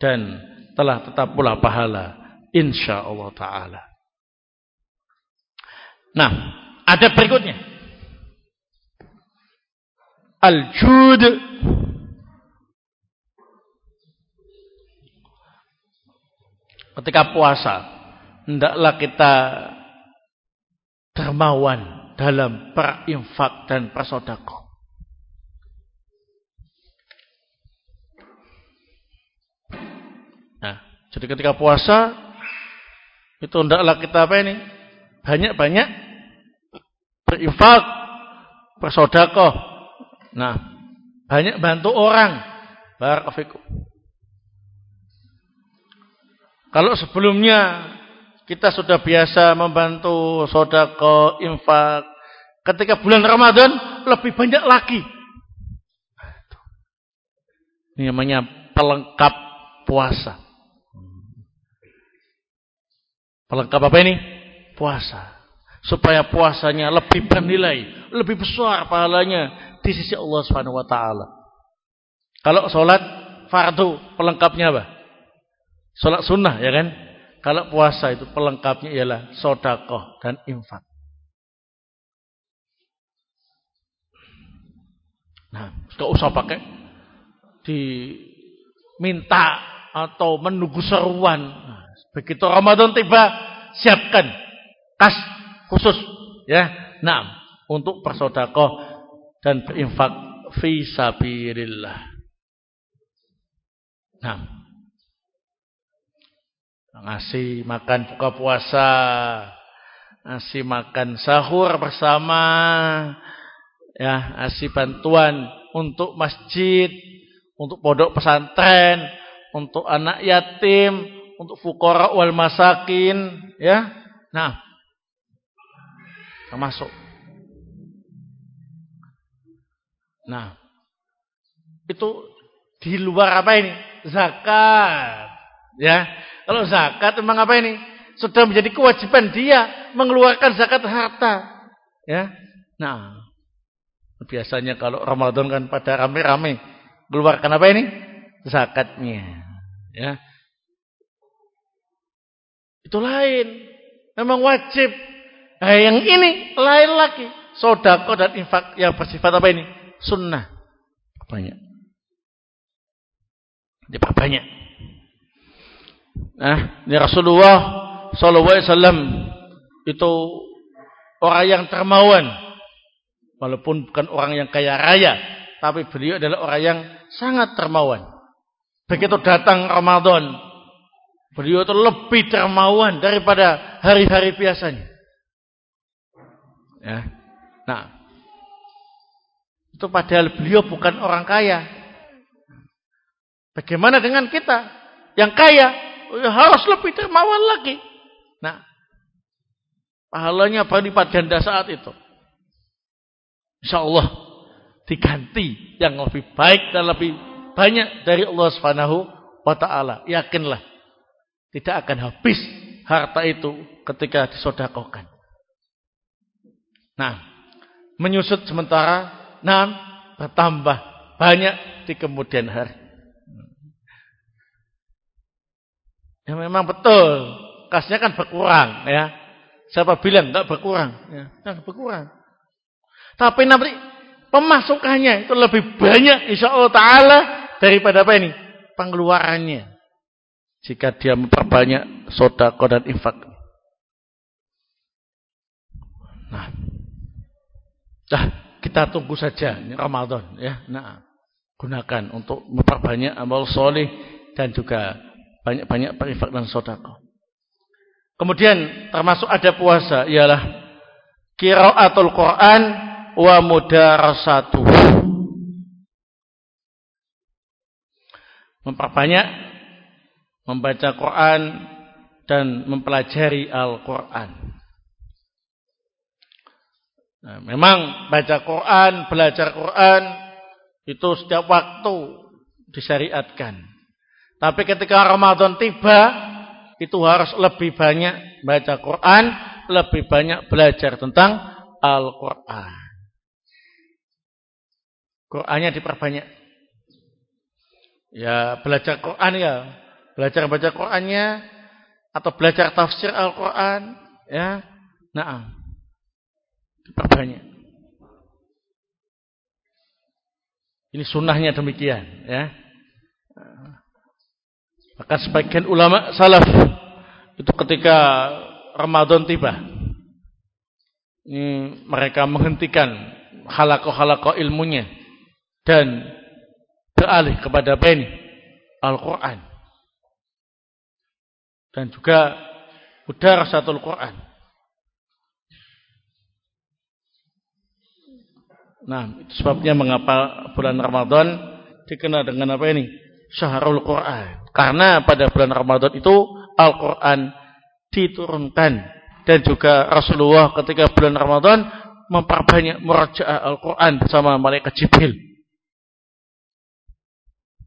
Dan telah tetap pula pahala insyaallah taala Nah, ada berikutnya. Al-jud ketika puasa hendaklah kita dermawan dalam berinfak dan bersedekah. Nah, jadi ketika puasa itu hendaklah kita apa ini? Banyak-banyak berinfak, bersedekah. Nah, banyak bantu orang. Barakallahu Kalau sebelumnya kita sudah biasa membantu sodako, infak. Ketika bulan Ramadan lebih banyak lagi. Ini namanya pelengkap puasa. Pelengkap apa ini? Puasa. Supaya puasanya lebih bernilai, lebih besar pahalanya di sisi Allah Subhanahu wa taala. Kalau sholat fardu pelengkapnya apa? Sholat sunnah ya kan? Kalau puasa itu pelengkapnya ialah sodakoh dan infak. Nah, gak usah pakai diminta atau menunggu seruan. Nah, begitu Ramadan tiba, siapkan kas khusus ya. Nah, untuk bersodakoh dan berinfak fi sabilillah. Nah, ngasih makan buka puasa, ngasih makan sahur bersama, ya, ngasih bantuan untuk masjid, untuk pondok pesantren, untuk anak yatim, untuk fukara wal masakin, ya. Nah, termasuk. Nah, itu di luar apa ini? Zakat. Ya. Kalau zakat memang apa ini? Sudah menjadi kewajiban dia mengeluarkan zakat harta. Ya. Nah, biasanya kalau Ramadan kan pada rame-rame keluarkan apa ini? Zakatnya. Ya. Itu lain. Memang wajib. Nah, yang ini lain lagi. Sodako dan infak yang bersifat apa ini? Sunnah. Banyak. Diperbanyak. Nah, ini Rasulullah sallallahu alaihi wasallam itu orang yang termawan. Walaupun bukan orang yang kaya raya, tapi beliau adalah orang yang sangat termawan. Begitu datang Ramadan, beliau itu lebih termawan daripada hari-hari biasanya. Ya. Nah, itu padahal beliau bukan orang kaya. Bagaimana dengan kita yang kaya? ya harus lebih dermawan lagi. Nah, pahalanya berlipat ganda saat itu. Insya Allah diganti yang lebih baik dan lebih banyak dari Allah Subhanahu wa taala. Yakinlah tidak akan habis harta itu ketika disodakokan. Nah, menyusut sementara, nah bertambah banyak di kemudian hari. Ya memang betul. Kasnya kan berkurang ya. Siapa bilang enggak berkurang? Ya, enggak berkurang. Tapi nanti pemasukannya itu lebih banyak insya Allah taala daripada apa ini? Pengeluarannya. Jika dia memperbanyak sodako dan infak. Nah. Dah, kita tunggu saja ini Ramadan ya. Nah, gunakan untuk memperbanyak amal soleh dan juga banyak-banyak berinfak dan sodako. Kemudian termasuk ada puasa ialah kiraatul Quran wa mudarasatuh. Memperbanyak membaca Quran dan mempelajari Al-Quran. Nah, memang baca Quran, belajar Quran itu setiap waktu disyariatkan. Tapi ketika Ramadan tiba, itu harus lebih banyak baca Quran, lebih banyak belajar tentang Al-Quran. Qurannya diperbanyak. Ya, belajar Quran ya. Belajar baca Qurannya atau belajar tafsir Al-Quran, ya. Nah, Diperbanyak. Ini sunnahnya demikian. Ya. Maka sebagian ulama salaf itu ketika Ramadan tiba. Ini mereka menghentikan halako-halako ilmunya dan beralih kepada apa ini? Al-Quran. Dan juga udara satu Al-Quran. Nah, itu sebabnya mengapa bulan Ramadan dikenal dengan apa ini? Syahrul Quran. Karena pada bulan Ramadan itu Al-Quran diturunkan. Dan juga Rasulullah ketika bulan Ramadan memperbanyak merajaah Al-Quran bersama malaikat Jibril.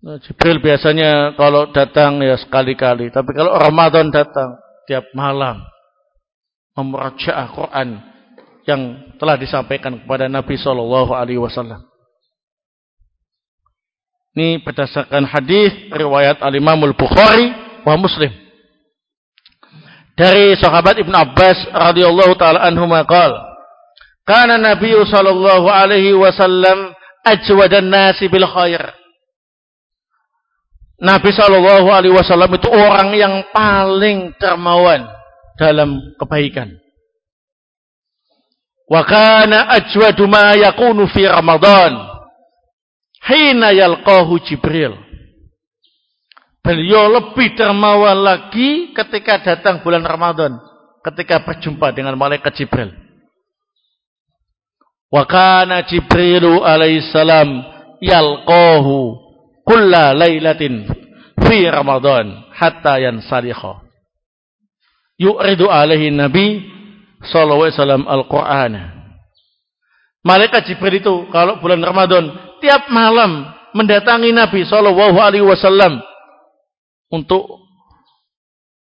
Nah, Jibril biasanya kalau datang ya sekali-kali. Tapi kalau Ramadan datang tiap malam. Memerajaah Quran yang telah disampaikan kepada Nabi Shallallahu Alaihi Wasallam. Ini berdasarkan hadis riwayat Al Imamul Bukhari wa Muslim. Dari sahabat Ibn Abbas radhiyallahu taala anhu maqal, "Kana Nabi sallallahu alaihi wasallam ajwadan nasi bil khair." Nabi sallallahu alaihi wasallam itu orang yang paling dermawan dalam kebaikan. Wa kana ajwadu ma yakunu fi Ramadan hina yalqahu Jibril. Beliau lebih dermawan lagi ketika datang bulan Ramadan, ketika berjumpa dengan malaikat Jibril. Wa kana Jibrilu alaihissalam yalqahu kulla lailatin fi Ramadan hatta yansaliha. Yu'ridu alaihi Nabi sallallahu alaihi wasallam Al-Qur'an. Malaikat Jibril itu kalau bulan Ramadan tiap malam mendatangi Nabi Shallallahu Alaihi Wasallam untuk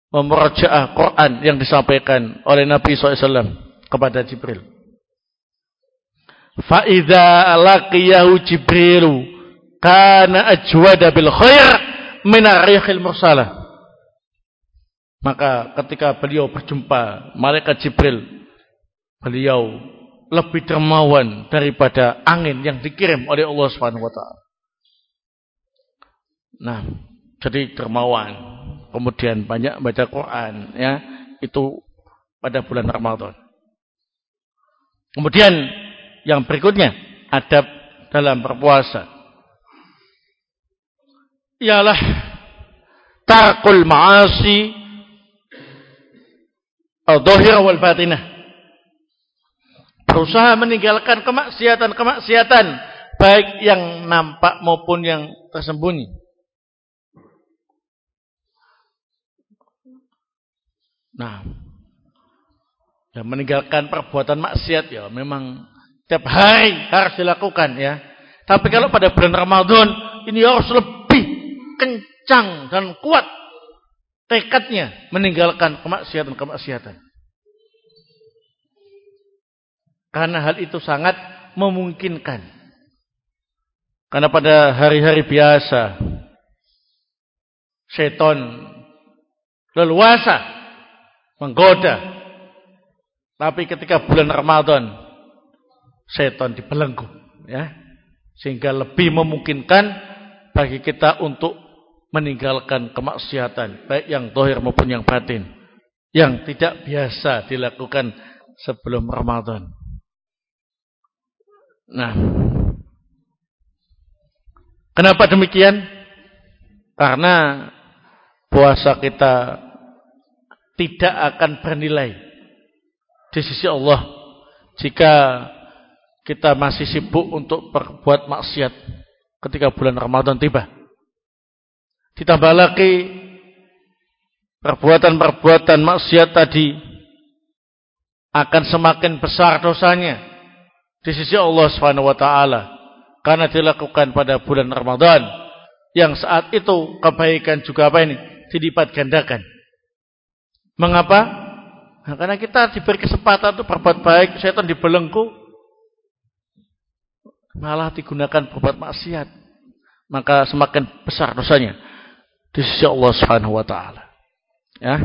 memerajaah Quran yang disampaikan oleh Nabi SAW kepada Jibril. Faida laqiyahu Jibrilu kana ajwada bil khair min mursalah. Maka ketika beliau berjumpa malaikat Jibril, beliau lebih dermawan daripada angin yang dikirim oleh Allah taala. Nah, jadi dermawan, kemudian banyak baca Quran ya, itu pada bulan Ramadan. Kemudian yang berikutnya adab dalam berpuasa. Ialah tarkul ma'asi al-dhahira wal batinah berusaha meninggalkan kemaksiatan-kemaksiatan baik yang nampak maupun yang tersembunyi. Nah, ya meninggalkan perbuatan maksiat ya memang tiap hari harus dilakukan ya. Tapi kalau pada bulan Ramadan ini harus lebih kencang dan kuat tekadnya meninggalkan kemaksiatan-kemaksiatan. Karena hal itu sangat memungkinkan. Karena pada hari-hari biasa, seton leluasa menggoda. Tapi ketika bulan Ramadan, seton dibelenggu. Ya. Sehingga lebih memungkinkan bagi kita untuk meninggalkan kemaksiatan. Baik yang dohir maupun yang batin. Yang tidak biasa dilakukan sebelum Ramadan. Nah, kenapa demikian? Karena puasa kita tidak akan bernilai di sisi Allah jika kita masih sibuk untuk berbuat maksiat ketika bulan Ramadan tiba. Ditambah lagi perbuatan-perbuatan maksiat tadi akan semakin besar dosanya di sisi Allah Subhanahu wa taala karena dilakukan pada bulan Ramadan yang saat itu kebaikan juga apa ini dilipat gandakan. Mengapa? Nah, karena kita diberi kesempatan untuk berbuat baik, setan dibelenggu malah digunakan berbuat maksiat. Maka semakin besar dosanya di sisi Allah Subhanahu wa taala. Ya,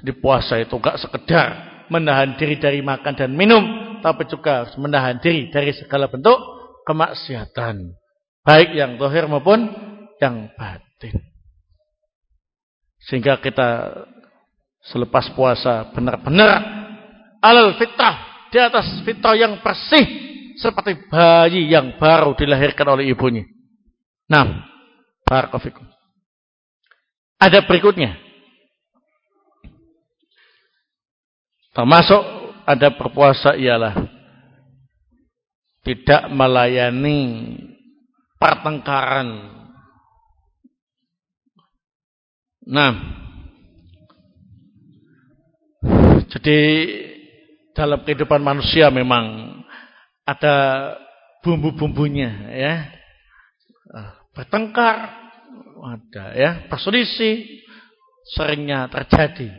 di puasa itu enggak sekedar menahan diri dari makan dan minum, tapi juga menahan diri dari segala bentuk kemaksiatan. Baik yang zahir maupun yang batin. Sehingga kita selepas puasa benar-benar alal fitrah di atas fitrah yang bersih seperti bayi yang baru dilahirkan oleh ibunya. Nah, barakallahu Ada berikutnya. Termasuk ada berpuasa ialah tidak melayani pertengkaran. Nah, jadi dalam kehidupan manusia memang ada bumbu-bumbunya ya. Bertengkar ada ya, perselisih seringnya terjadi.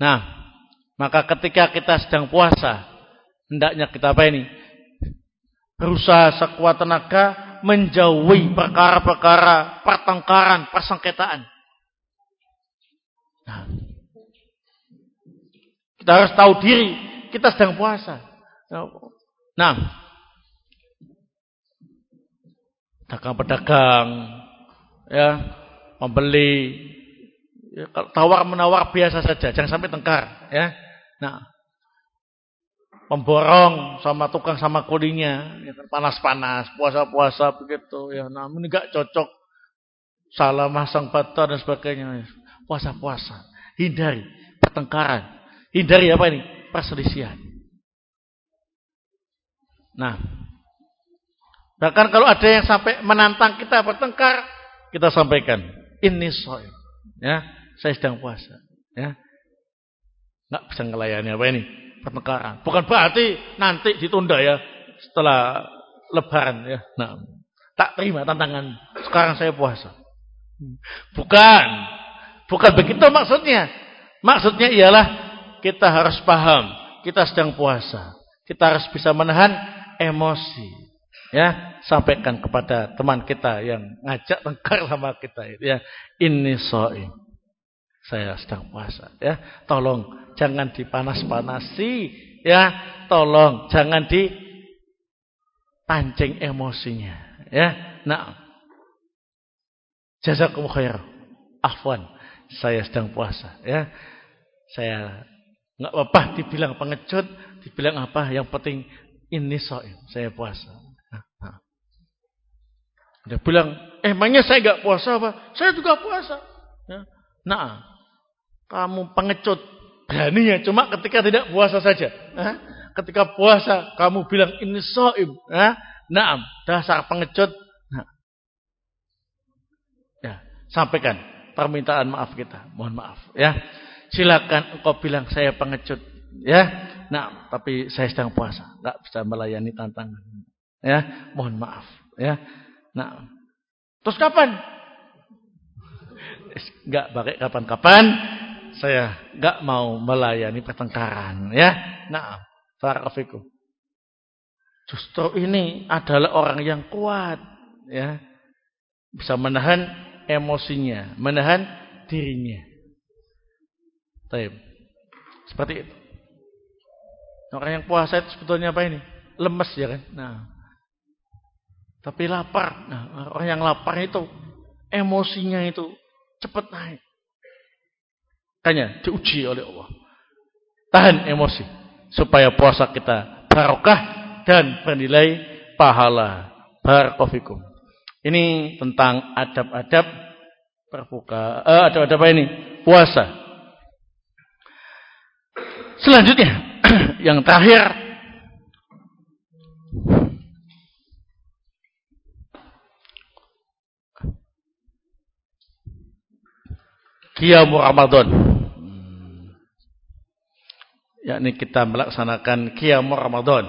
Nah, maka ketika kita sedang puasa, hendaknya kita apa ini? Berusaha sekuat tenaga menjauhi perkara-perkara pertengkaran, persengketaan. Nah, kita harus tahu diri, kita sedang puasa. Nah, pedagang-pedagang, ya, membeli, ya, tawar menawar biasa saja, jangan sampai tengkar, ya. Nah, pemborong sama tukang sama kulinya, ya kan, panas-panas, puasa-puasa begitu, ya. Namun enggak cocok, salah masang bata dan sebagainya. Puasa-puasa, hindari pertengkaran, hindari apa ini? Perselisihan. Nah, bahkan kalau ada yang sampai menantang kita bertengkar, kita sampaikan, ini soal, ya, saya sedang puasa, ya nggak bisa ngelayani apa ini pertengkaran. Bukan berarti nanti ditunda ya setelah lebaran ya. Nah, tak terima tantangan. Sekarang saya puasa. Bukan. Bukan begitu maksudnya. Maksudnya ialah kita harus paham, kita sedang puasa. Kita harus bisa menahan emosi. Ya, sampaikan kepada teman kita yang ngajak tengkar sama kita ya. Ini soal saya sedang puasa ya. Tolong jangan dipanas-panasi ya tolong jangan dipancing emosinya ya nah jazakum khair afwan saya sedang puasa ya saya nggak apa dibilang pengecut dibilang apa yang penting ini soal saya puasa. Dia bilang emangnya saya nggak puasa apa saya juga puasa ya. nah kamu pengecut Beraninya cuma ketika tidak puasa saja. Ketika puasa kamu bilang ini soim. Naam, dasar pengecut. Nah. Ya, sampaikan permintaan maaf kita. Mohon maaf ya. Silakan engkau bilang saya pengecut ya. Nah, tapi saya sedang puasa, enggak bisa melayani tantangan. Ya, mohon maaf ya. Nah, terus kapan? Enggak pakai kapan-kapan saya nggak mau melayani pertengkaran ya. Nah, barakallahu Justru ini adalah orang yang kuat ya. Bisa menahan emosinya, menahan dirinya. Taib. Seperti itu. Orang yang puasa itu sebetulnya apa ini? Lemes ya kan? Nah. Tapi lapar. Nah, orang yang lapar itu emosinya itu cepat naik. Makanya diuji oleh Allah. Tahan emosi supaya puasa kita barokah dan bernilai pahala. Barakofikum. Ini tentang adab-adab berbuka. Eh, adab-adab apa ini? Puasa. Selanjutnya yang terakhir Qiyamul Ramadan yakni kita melaksanakan qiyamul Ramadan.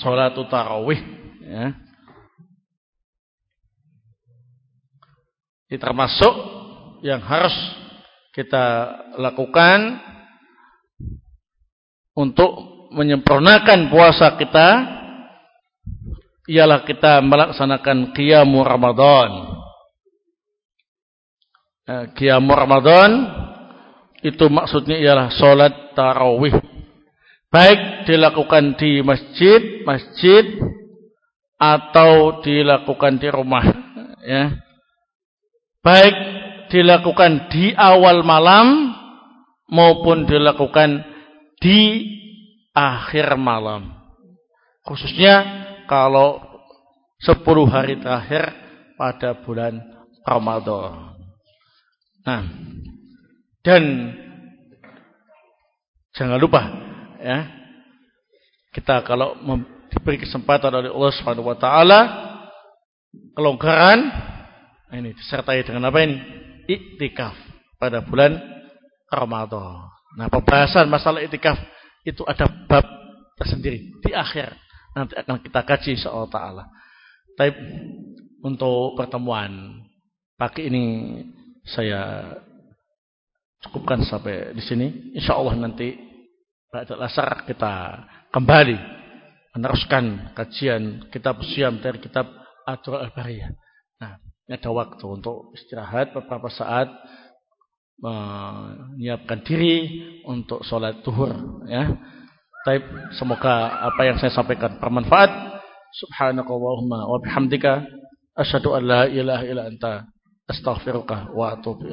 Salat tarawih ya. Ini termasuk yang harus kita lakukan untuk menyempurnakan puasa kita ialah kita melaksanakan qiyamul Ramadan. Eh, qiyamul Ramadan itu maksudnya ialah solat tarawih. Baik dilakukan di masjid, masjid atau dilakukan di rumah ya. Baik dilakukan di awal malam maupun dilakukan di akhir malam. Khususnya kalau 10 hari terakhir pada bulan Ramadan. Nah, dan jangan lupa ya. Kita kalau diberi kesempatan oleh Allah Subhanahu wa taala kelonggaran ini disertai dengan apa ini? Iktikaf pada bulan Ramadan. Nah, pembahasan masalah iktikaf itu ada bab tersendiri di akhir nanti akan kita kaji insyaallah taala. Tapi untuk pertemuan pagi ini saya cukupkan sampai di sini. Insyaallah nanti pada asar kita kembali meneruskan kajian kitab siam dari kitab Atur Al-Bariyah. Nah, ada waktu untuk istirahat beberapa saat menyiapkan diri untuk sholat tuhur ya. Tapi semoga apa yang saya sampaikan bermanfaat. Subhanakallahumma wa bihamdika asyhadu an la ilaha illa anta astaghfiruka wa atubu